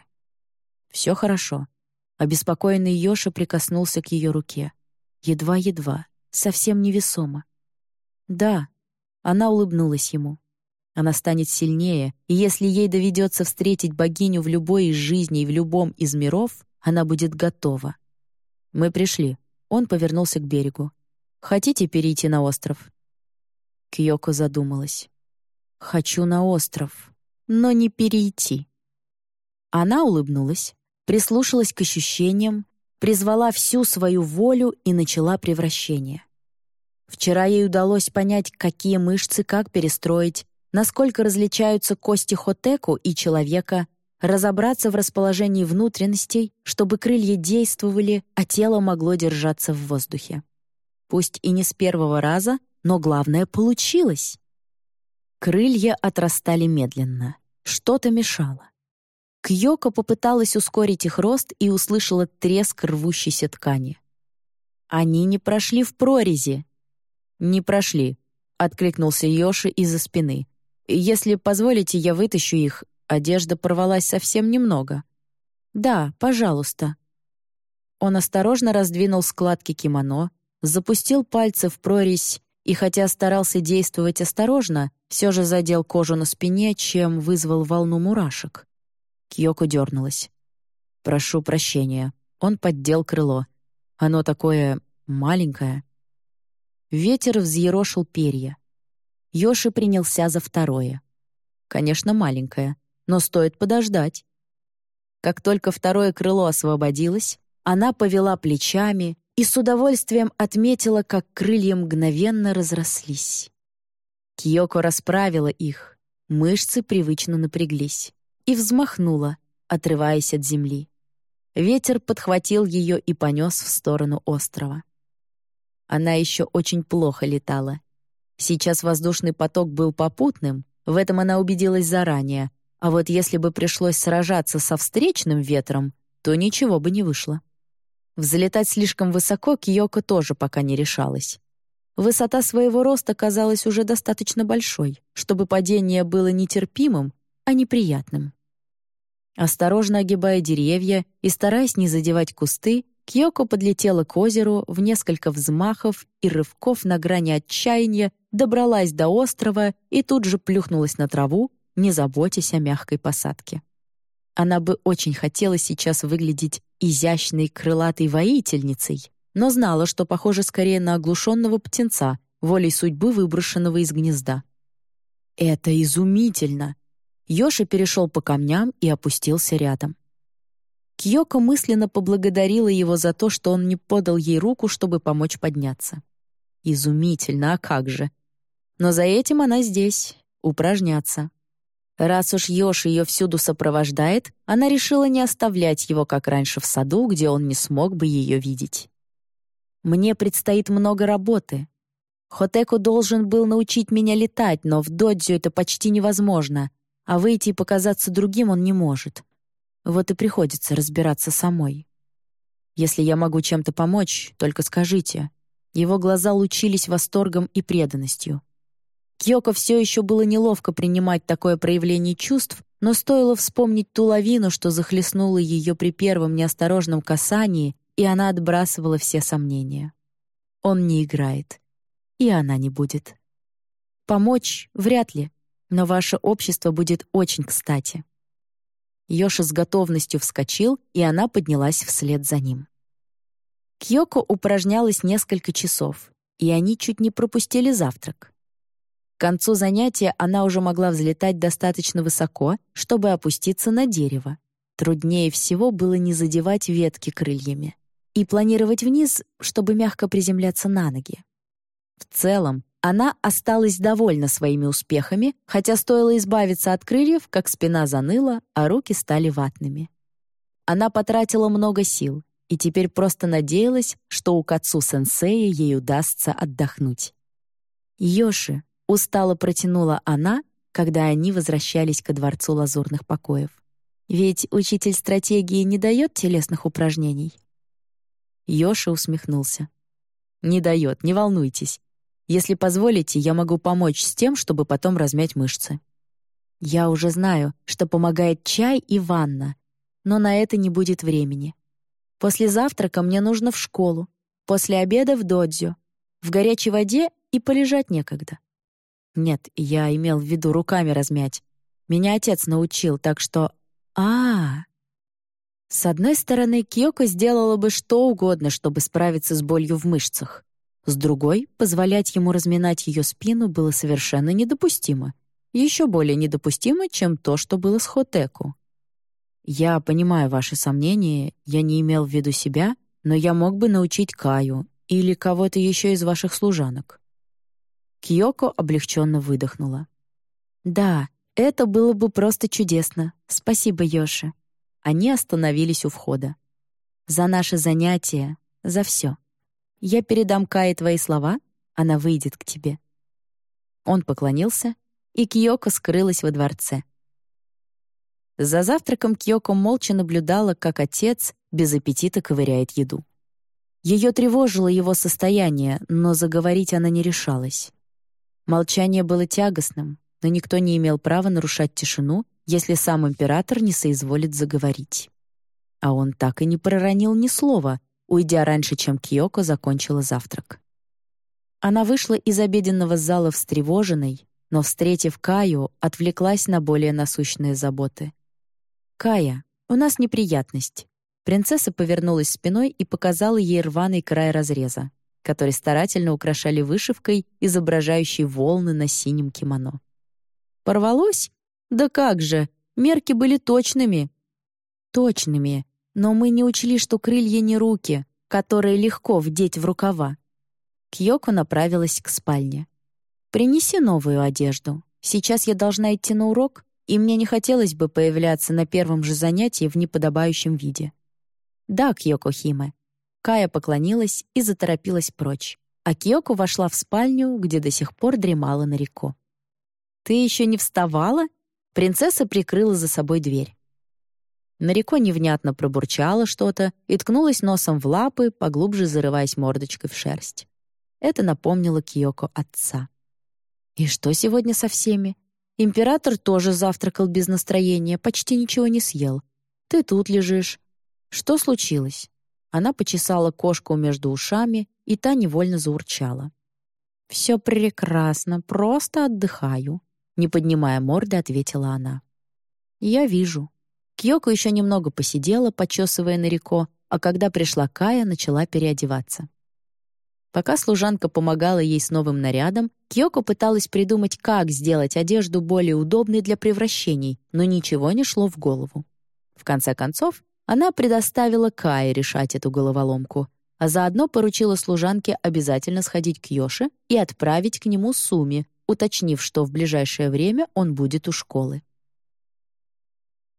Все хорошо. Обеспокоенный Йоша прикоснулся к ее руке. Едва-едва, совсем невесомо. Да, она улыбнулась ему. Она станет сильнее, и если ей доведется встретить богиню в любой из жизней в любом из миров, она будет готова. «Мы пришли». Он повернулся к берегу. «Хотите перейти на остров?» Кьёко задумалась. «Хочу на остров, но не перейти». Она улыбнулась, прислушалась к ощущениям, призвала всю свою волю и начала превращение. Вчера ей удалось понять, какие мышцы как перестроить, насколько различаются кости Хотеку и человека, разобраться в расположении внутренностей, чтобы крылья действовали, а тело могло держаться в воздухе. Пусть и не с первого раза, но главное — получилось. Крылья отрастали медленно. Что-то мешало. Кьёко попыталась ускорить их рост и услышала треск рвущейся ткани. Они не прошли в прорези, «Не прошли», — откликнулся Йоши из-за спины. «Если позволите, я вытащу их. Одежда порвалась совсем немного». «Да, пожалуйста». Он осторожно раздвинул складки кимоно, запустил пальцы в прорезь и, хотя старался действовать осторожно, все же задел кожу на спине, чем вызвал волну мурашек. Кьёко дернулась. «Прошу прощения». Он поддел крыло. Оно такое маленькое. Ветер взъерошил перья. Йоши принялся за второе. Конечно, маленькое, но стоит подождать. Как только второе крыло освободилось, она повела плечами и с удовольствием отметила, как крылья мгновенно разрослись. Киоко расправила их, мышцы привычно напряглись, и взмахнула, отрываясь от земли. Ветер подхватил ее и понес в сторону острова. Она еще очень плохо летала. Сейчас воздушный поток был попутным, в этом она убедилась заранее, а вот если бы пришлось сражаться со встречным ветром, то ничего бы не вышло. Взлетать слишком высоко Киоко тоже пока не решалась. Высота своего роста казалась уже достаточно большой, чтобы падение было нетерпимым, а неприятным. Осторожно огибая деревья и стараясь не задевать кусты, Кьёко подлетела к озеру в несколько взмахов и рывков на грани отчаяния, добралась до острова и тут же плюхнулась на траву, не заботясь о мягкой посадке. Она бы очень хотела сейчас выглядеть изящной крылатой воительницей, но знала, что похоже скорее на оглушенного птенца, волей судьбы выброшенного из гнезда. «Это изумительно!» Йоши перешел по камням и опустился рядом. Кьёко мысленно поблагодарила его за то, что он не подал ей руку, чтобы помочь подняться. Изумительно, а как же? Но за этим она здесь, упражняться. Раз уж Ёж ее всюду сопровождает, она решила не оставлять его, как раньше, в саду, где он не смог бы ее видеть. «Мне предстоит много работы. Хотеку должен был научить меня летать, но в додзю это почти невозможно, а выйти и показаться другим он не может. Вот и приходится разбираться самой. Если я могу чем-то помочь, только скажите». Его глаза лучились восторгом и преданностью. Кьёко все еще было неловко принимать такое проявление чувств, но стоило вспомнить ту лавину, что захлестнула ее при первом неосторожном касании, и она отбрасывала все сомнения. Он не играет. И она не будет. Помочь — вряд ли, но ваше общество будет очень кстати. Йоша с готовностью вскочил, и она поднялась вслед за ним. Кьёко упражнялась несколько часов, и они чуть не пропустили завтрак. К концу занятия она уже могла взлетать достаточно высоко, чтобы опуститься на дерево. Труднее всего было не задевать ветки крыльями и планировать вниз, чтобы мягко приземляться на ноги. В целом, она осталась довольна своими успехами, хотя стоило избавиться от крыльев, как спина заныла, а руки стали ватными. Она потратила много сил и теперь просто надеялась, что у Кацу-сенсея ей удастся отдохнуть. «Йоши», — устало протянула она, когда они возвращались ко дворцу лазурных покоев. «Ведь учитель стратегии не дает телесных упражнений?» Йоши усмехнулся. «Не дает, не волнуйтесь. Если позволите, я могу помочь с тем, чтобы потом размять мышцы. Я уже знаю, что помогает чай и ванна, но на это не будет времени. После завтрака мне нужно в школу, после обеда в додзю, в горячей воде и полежать некогда. Нет, я имел в виду руками размять. Меня отец научил, так что... а, -а, -а. С одной стороны, Кьёко сделала бы что угодно, чтобы справиться с болью в мышцах. С другой, позволять ему разминать ее спину было совершенно недопустимо. Еще более недопустимо, чем то, что было с Хотеку. «Я понимаю ваши сомнения, я не имел в виду себя, но я мог бы научить Каю или кого-то еще из ваших служанок». Киоко облегченно выдохнула. «Да, это было бы просто чудесно. Спасибо, Йоши». Они остановились у входа. «За наше занятие, за все». Я передам Кае твои слова, она выйдет к тебе». Он поклонился, и Киоко скрылась во дворце. За завтраком Киоко молча наблюдала, как отец без аппетита ковыряет еду. Ее тревожило его состояние, но заговорить она не решалась. Молчание было тягостным, но никто не имел права нарушать тишину, если сам император не соизволит заговорить. А он так и не проронил ни слова, уйдя раньше, чем Киоко закончила завтрак. Она вышла из обеденного зала встревоженной, но, встретив Каю, отвлеклась на более насущные заботы. «Кая, у нас неприятность». Принцесса повернулась спиной и показала ей рваный край разреза, который старательно украшали вышивкой, изображающей волны на синем кимоно. «Порвалось? Да как же! Мерки были точными!» «Точными, но мы не учли, что крылья не руки, которые легко вдеть в рукава. Кьёко направилась к спальне. «Принеси новую одежду. Сейчас я должна идти на урок, и мне не хотелось бы появляться на первом же занятии в неподобающем виде». «Да, Кьёко Химе». Кая поклонилась и заторопилась прочь, а Кьёко вошла в спальню, где до сих пор дремала Нарико. «Ты еще не вставала?» Принцесса прикрыла за собой дверь. Нареко невнятно пробурчала что-то и ткнулась носом в лапы, поглубже зарываясь мордочкой в шерсть. Это напомнило Киоко отца. «И что сегодня со всеми? Император тоже завтракал без настроения, почти ничего не съел. Ты тут лежишь. Что случилось?» Она почесала кошку между ушами, и та невольно заурчала. «Все прекрасно, просто отдыхаю», — не поднимая морды, ответила она. «Я вижу», Кьёко еще немного посидела, почесывая Нарико, а когда пришла Кая, начала переодеваться. Пока служанка помогала ей с новым нарядом, Кьёко пыталась придумать, как сделать одежду более удобной для превращений, но ничего не шло в голову. В конце концов, она предоставила Кае решать эту головоломку, а заодно поручила служанке обязательно сходить к Йоше и отправить к нему Суми, уточнив, что в ближайшее время он будет у школы.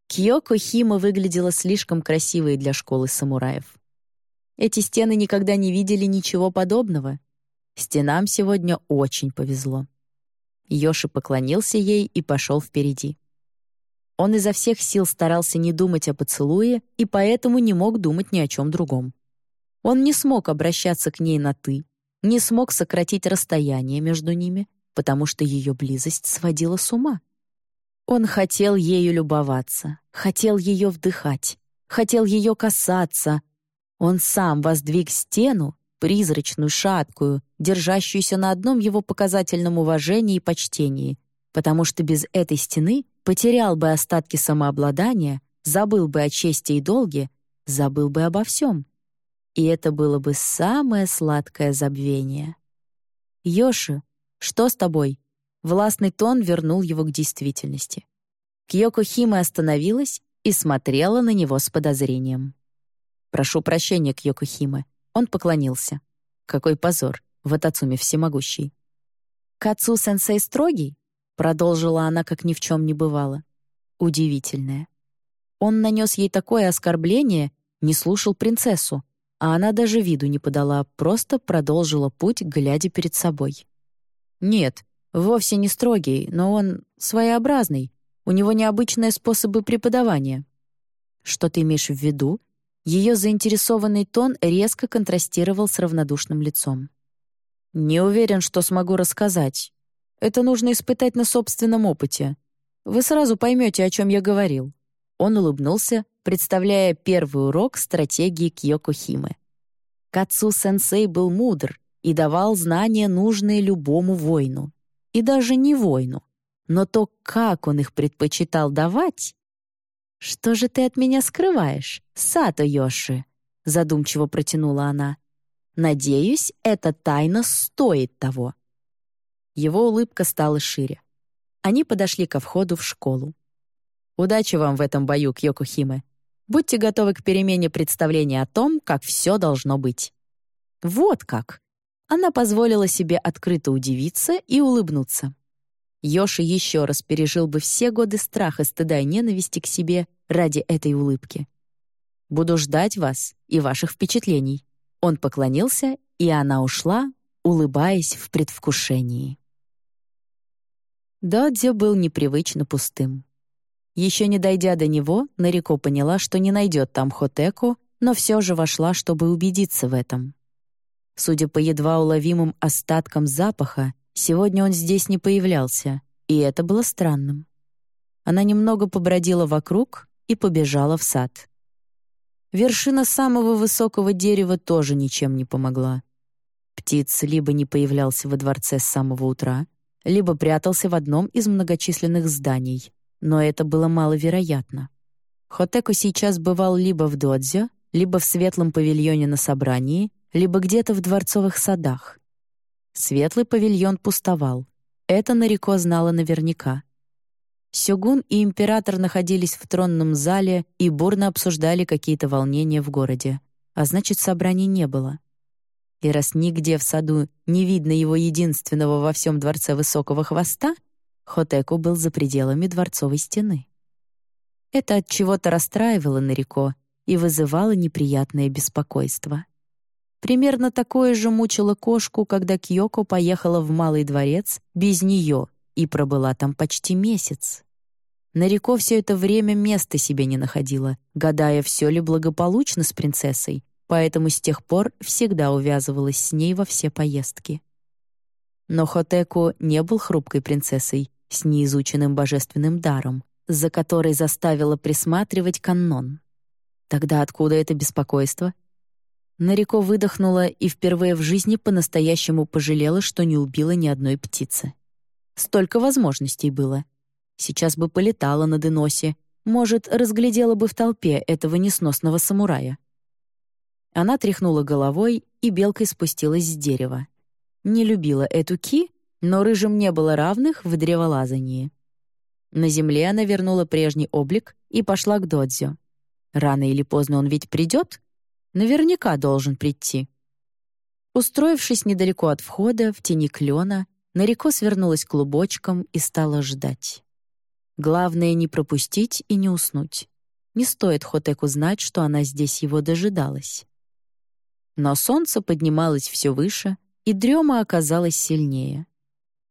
Кьёко Хима выглядела слишком красивой для школы самураев. Эти стены никогда не видели ничего подобного. Стенам сегодня очень повезло. Йоши поклонился ей и пошел впереди. Он изо всех сил старался не думать о поцелуе и поэтому не мог думать ни о чем другом. Он не смог обращаться к ней на «ты», не смог сократить расстояние между ними, потому что ее близость сводила с ума. Он хотел ею любоваться, хотел ее вдыхать, хотел ее касаться, он сам воздвиг стену, призрачную, шаткую, держащуюся на одном его показательном уважении и почтении, потому что без этой стены потерял бы остатки самообладания, забыл бы о чести и долге, забыл бы обо всем. И это было бы самое сладкое забвение. «Йоши, что с тобой?» Властный тон вернул его к действительности. Кьёко Химе остановилась и смотрела на него с подозрением. «Прошу прощения, Кьёкухиме». Он поклонился. «Какой позор! В Атацуме всемогущий». «Кацу-сенсей строгий?» Продолжила она, как ни в чем не бывало. Удивительное. Он нанес ей такое оскорбление, не слушал принцессу, а она даже виду не подала, просто продолжила путь, глядя перед собой. «Нет, вовсе не строгий, но он своеобразный. У него необычные способы преподавания». «Что ты имеешь в виду?» Ее заинтересованный тон резко контрастировал с равнодушным лицом. «Не уверен, что смогу рассказать. Это нужно испытать на собственном опыте. Вы сразу поймете, о чем я говорил». Он улыбнулся, представляя первый урок стратегии Кьёко Химы. Кацу-сенсей был мудр и давал знания, нужные любому воину. И даже не воину. Но то, как он их предпочитал давать, «Что же ты от меня скрываешь, Сато Йоши?» — задумчиво протянула она. «Надеюсь, эта тайна стоит того». Его улыбка стала шире. Они подошли ко входу в школу. «Удачи вам в этом бою, Кьёкухиме. Будьте готовы к перемене представления о том, как все должно быть». «Вот как!» Она позволила себе открыто удивиться и улыбнуться. Йоши еще раз пережил бы все годы страха, стыда и ненависти к себе ради этой улыбки. «Буду ждать вас и ваших впечатлений». Он поклонился, и она ушла, улыбаясь в предвкушении. Додзё был непривычно пустым. Еще не дойдя до него, Нарико поняла, что не найдет там Хотеку, но все же вошла, чтобы убедиться в этом. Судя по едва уловимым остаткам запаха, Сегодня он здесь не появлялся, и это было странным. Она немного побродила вокруг и побежала в сад. Вершина самого высокого дерева тоже ничем не помогла. Птиц либо не появлялся во дворце с самого утра, либо прятался в одном из многочисленных зданий, но это было маловероятно. Хотеко сейчас бывал либо в Додзе, либо в светлом павильоне на собрании, либо где-то в дворцовых садах. Светлый павильон пустовал. Это Нарико знала наверняка. Сёгун и император находились в тронном зале и бурно обсуждали какие-то волнения в городе. А значит, собраний не было. И раз нигде в саду не видно его единственного во всем дворце высокого хвоста, Хотеку был за пределами дворцовой стены. Это от чего-то расстраивало Нарико и вызывало неприятное беспокойство. Примерно такое же мучило кошку, когда Кьёко поехала в Малый дворец без нее и пробыла там почти месяц. Нарико все это время места себе не находила, гадая, все ли благополучно с принцессой, поэтому с тех пор всегда увязывалась с ней во все поездки. Но Хотеку не был хрупкой принцессой с неизученным божественным даром, за которой заставила присматривать каннон. Тогда откуда это беспокойство? Нарико выдохнула и впервые в жизни по-настоящему пожалела, что не убила ни одной птицы. Столько возможностей было. Сейчас бы полетала на Деносе, может, разглядела бы в толпе этого несносного самурая. Она тряхнула головой, и белкой спустилась с дерева. Не любила эту ки, но рыжим не было равных в древолазании. На земле она вернула прежний облик и пошла к Додзю. Рано или поздно он ведь придет? Наверняка должен прийти. Устроившись недалеко от входа, в тени клена, Нарико свернулась клубочком и стала ждать. Главное — не пропустить и не уснуть. Не стоит Хотеку знать, что она здесь его дожидалась. Но солнце поднималось все выше, и дрема оказалась сильнее.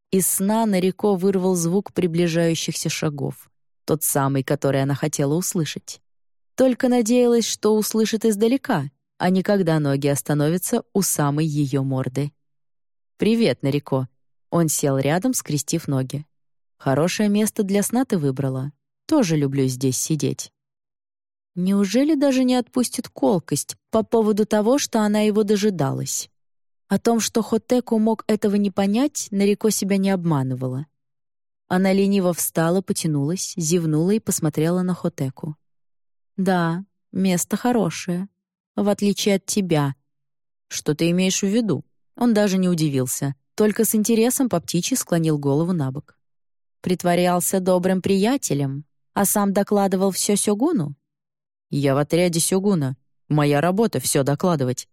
Из сна Нарико вырвал звук приближающихся шагов, тот самый, который она хотела услышать. Только надеялась, что услышит издалека, а не когда ноги остановятся у самой ее морды. «Привет, Нарико!» Он сел рядом, скрестив ноги. «Хорошее место для сна ты выбрала. Тоже люблю здесь сидеть». Неужели даже не отпустит колкость по поводу того, что она его дожидалась? О том, что Хотеку мог этого не понять, Нарико себя не обманывала. Она лениво встала, потянулась, зевнула и посмотрела на Хотеку. «Да, место хорошее. В отличие от тебя. Что ты имеешь в виду?» Он даже не удивился, только с интересом по птичьи склонил голову на бок. Притворялся добрым приятелем, а сам докладывал все Сёгуну. «Я в отряде Сёгуна. Моя работа — все докладывать».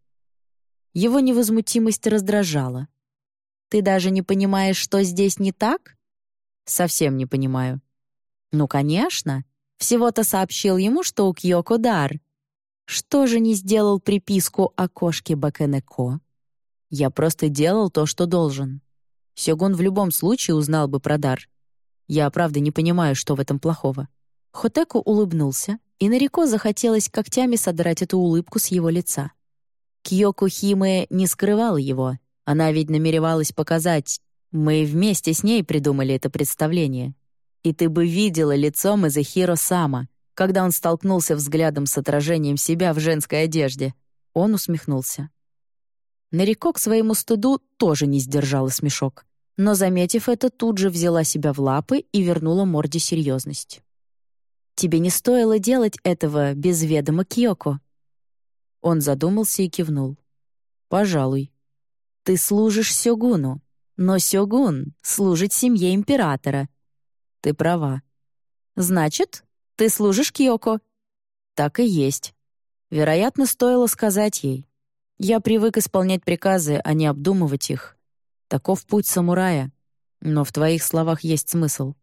Его невозмутимость раздражала. «Ты даже не понимаешь, что здесь не так?» «Совсем не понимаю». «Ну, конечно. Всего-то сообщил ему, что у Кьёко дар. Что же не сделал приписку о кошке Бакенеко? Я просто делал то, что должен. Сёгун в любом случае узнал бы про дар. Я правда не понимаю, что в этом плохого». Хотеку улыбнулся, и Нарико захотелось когтями содрать эту улыбку с его лица. Кьёко Химе не скрывала его. Она ведь намеревалась показать. Мы вместе с ней придумали это представление. И ты бы видела лицо Мазахиро Сама, когда он столкнулся взглядом с отражением себя в женской одежде. Он усмехнулся. Нарико к своему стыду тоже не сдержала смешок. Но, заметив это, тут же взяла себя в лапы и вернула морде серьезность. «Тебе не стоило делать этого без ведома Кьёко». Он задумался и кивнул. «Пожалуй. Ты служишь Сёгуну, но Сёгун служит семье императора. Ты права. Значит, ты служишь Кьёко?» «Так и есть. Вероятно, стоило сказать ей. Я привык исполнять приказы, а не обдумывать их. Таков путь самурая. Но в твоих словах есть смысл.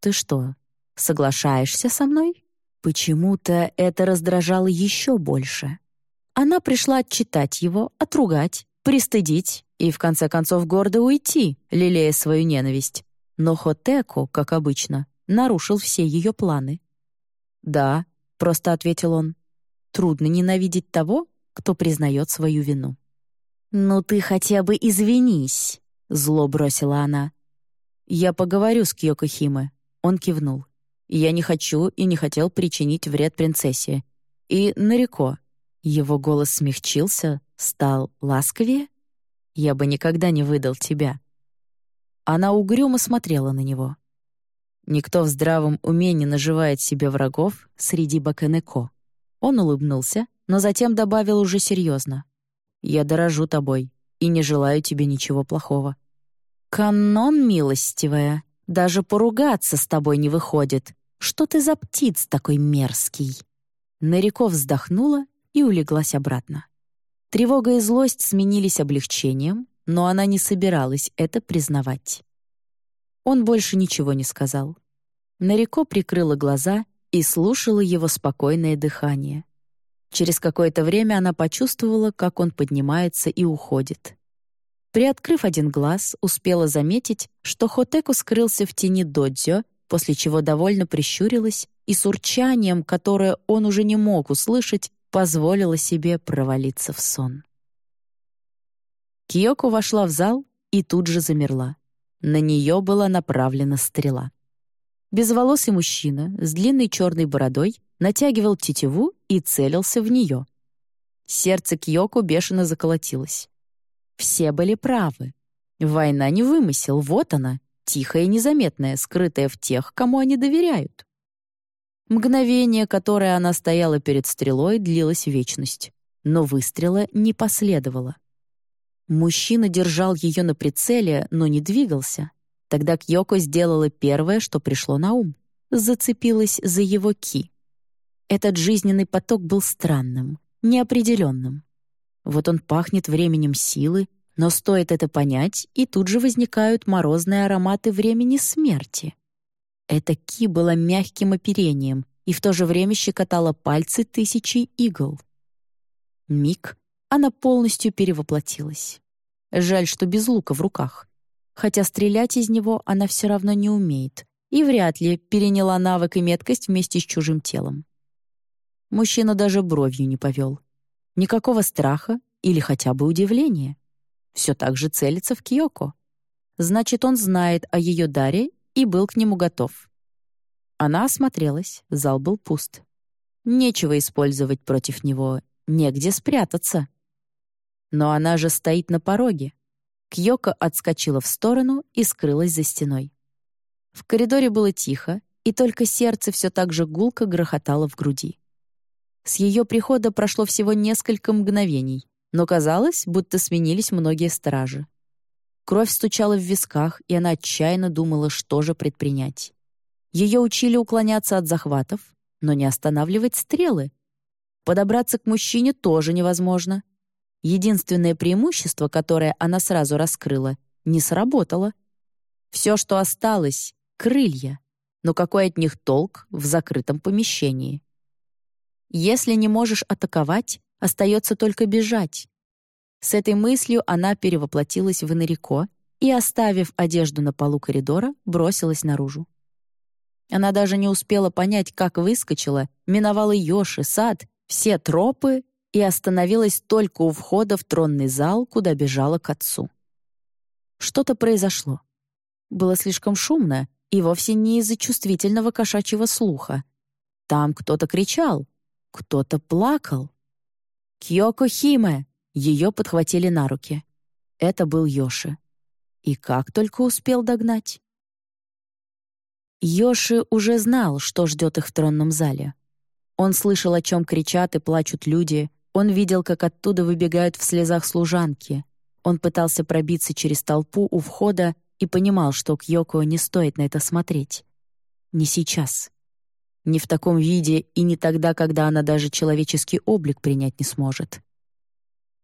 Ты что, соглашаешься со мной? Почему-то это раздражало еще больше. Она пришла отчитать его, отругать, пристыдить и, в конце концов, гордо уйти, лелея свою ненависть. Но Хотеку, как обычно, нарушил все ее планы. «Да», — просто ответил он, — «трудно ненавидеть того, кто признает свою вину. «Ну ты хотя бы извинись», — зло бросила она. «Я поговорю с Кьёко Химе», — он кивнул. «Я не хочу и не хотел причинить вред принцессе. И Нарико». Его голос смягчился, стал ласковее. «Я бы никогда не выдал тебя». Она угрюмо смотрела на него. Никто в здравом уме не наживает себе врагов среди Бакенеко. Он улыбнулся, но затем добавил уже серьезно. «Я дорожу тобой и не желаю тебе ничего плохого». «Канон, милостивая, даже поругаться с тобой не выходит. Что ты за птиц такой мерзкий?» Нарико вздохнула и улеглась обратно. Тревога и злость сменились облегчением, но она не собиралась это признавать. Он больше ничего не сказал. Нарико прикрыла глаза и слушала его спокойное дыхание. Через какое-то время она почувствовала, как он поднимается и уходит. Приоткрыв один глаз, успела заметить, что Хотеку скрылся в тени додзё, после чего довольно прищурилась и с урчанием, которое он уже не мог услышать, позволила себе провалиться в сон. Киоко вошла в зал и тут же замерла. На нее была направлена стрела. Безволосый мужчина с длинной черной бородой натягивал тетиву и целился в нее. Сердце Кьёко бешено заколотилось. Все были правы. Война не вымысел, вот она, тихая и незаметная, скрытая в тех, кому они доверяют. Мгновение, которое она стояла перед стрелой, длилось вечность. но выстрела не последовало. Мужчина держал ее на прицеле, но не двигался. Тогда Кьёко сделала первое, что пришло на ум. Зацепилась за его ки. Этот жизненный поток был странным, неопределенным. Вот он пахнет временем силы, но стоит это понять, и тут же возникают морозные ароматы времени смерти. Это ки было мягким оперением и в то же время щекотала пальцы тысячи игл. Миг, она полностью перевоплотилась. Жаль, что без лука в руках. Хотя стрелять из него она все равно не умеет и вряд ли переняла навык и меткость вместе с чужим телом. Мужчина даже бровью не повел. Никакого страха или хотя бы удивления. Все так же целится в Киоко. Значит, он знает о ее даре и был к нему готов. Она осмотрелась, зал был пуст. Нечего использовать против него, негде спрятаться. Но она же стоит на пороге. Кьёко отскочила в сторону и скрылась за стеной. В коридоре было тихо, и только сердце все так же гулко грохотало в груди. С ее прихода прошло всего несколько мгновений, но казалось, будто сменились многие стражи. Кровь стучала в висках, и она отчаянно думала, что же предпринять. Ее учили уклоняться от захватов, но не останавливать стрелы. Подобраться к мужчине тоже невозможно. Единственное преимущество, которое она сразу раскрыла, не сработало. Все, что осталось — крылья. Но какой от них толк в закрытом помещении? Если не можешь атаковать, остается только бежать. С этой мыслью она перевоплотилась в Инарико и, оставив одежду на полу коридора, бросилась наружу. Она даже не успела понять, как выскочила, миновала Йоши, сад, все тропы и остановилась только у входа в тронный зал, куда бежала к отцу. Что-то произошло. Было слишком шумно, и вовсе не из-за чувствительного кошачьего слуха. Там кто-то кричал, кто-то плакал. «Кьёко Химе!» Ее подхватили на руки. Это был Йоши. И как только успел догнать. Йоши уже знал, что ждет их в тронном зале. Он слышал, о чем кричат и плачут люди, он видел, как оттуда выбегают в слезах служанки. Он пытался пробиться через толпу у входа и понимал, что Кьёко не стоит на это смотреть. Не сейчас. Не в таком виде и не тогда, когда она даже человеческий облик принять не сможет.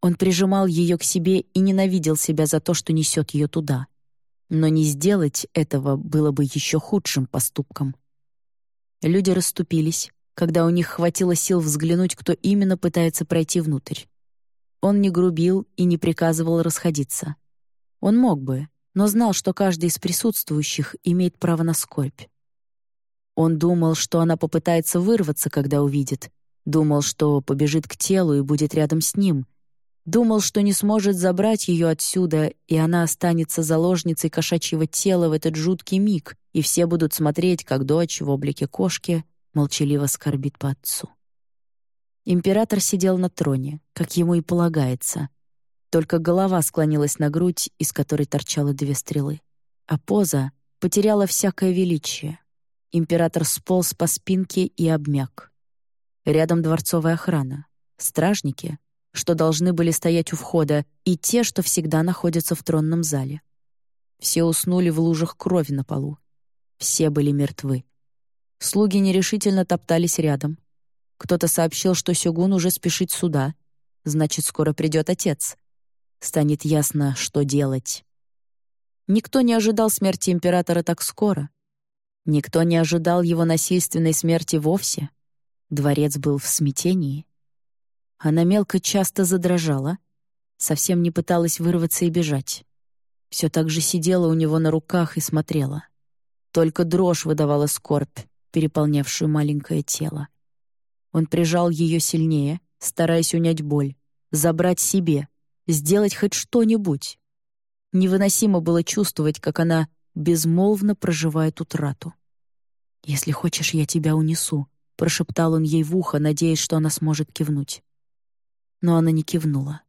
Он прижимал ее к себе и ненавидел себя за то, что несет ее туда. Но не сделать этого было бы еще худшим поступком. Люди расступились, когда у них хватило сил взглянуть, кто именно пытается пройти внутрь. Он не грубил и не приказывал расходиться. Он мог бы, но знал, что каждый из присутствующих имеет право на скорбь. Он думал, что она попытается вырваться, когда увидит. Думал, что побежит к телу и будет рядом с ним. Думал, что не сможет забрать ее отсюда, и она останется заложницей кошачьего тела в этот жуткий миг, и все будут смотреть, как дочь в облике кошки — молчаливо скорбит по отцу. Император сидел на троне, как ему и полагается. Только голова склонилась на грудь, из которой торчало две стрелы. А поза потеряла всякое величие. Император сполз по спинке и обмяк. Рядом дворцовая охрана, стражники, что должны были стоять у входа, и те, что всегда находятся в тронном зале. Все уснули в лужах крови на полу. Все были мертвы. Слуги нерешительно топтались рядом. Кто-то сообщил, что Сёгун уже спешит сюда. Значит, скоро придет отец. Станет ясно, что делать. Никто не ожидал смерти императора так скоро. Никто не ожидал его насильственной смерти вовсе. Дворец был в смятении. Она мелко часто задрожала, совсем не пыталась вырваться и бежать. Все так же сидела у него на руках и смотрела. Только дрожь выдавала скорбь, переполнявшую маленькое тело. Он прижал ее сильнее, стараясь унять боль, забрать себе, сделать хоть что-нибудь. Невыносимо было чувствовать, как она безмолвно проживает утрату. «Если хочешь, я тебя унесу», — прошептал он ей в ухо, надеясь, что она сможет кивнуть. Но она не кивнула.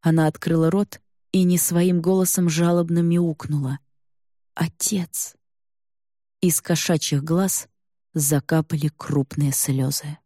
Она открыла рот и не своим голосом жалобно мяукнула. «Отец!» Из кошачьих глаз закапали крупные слезы.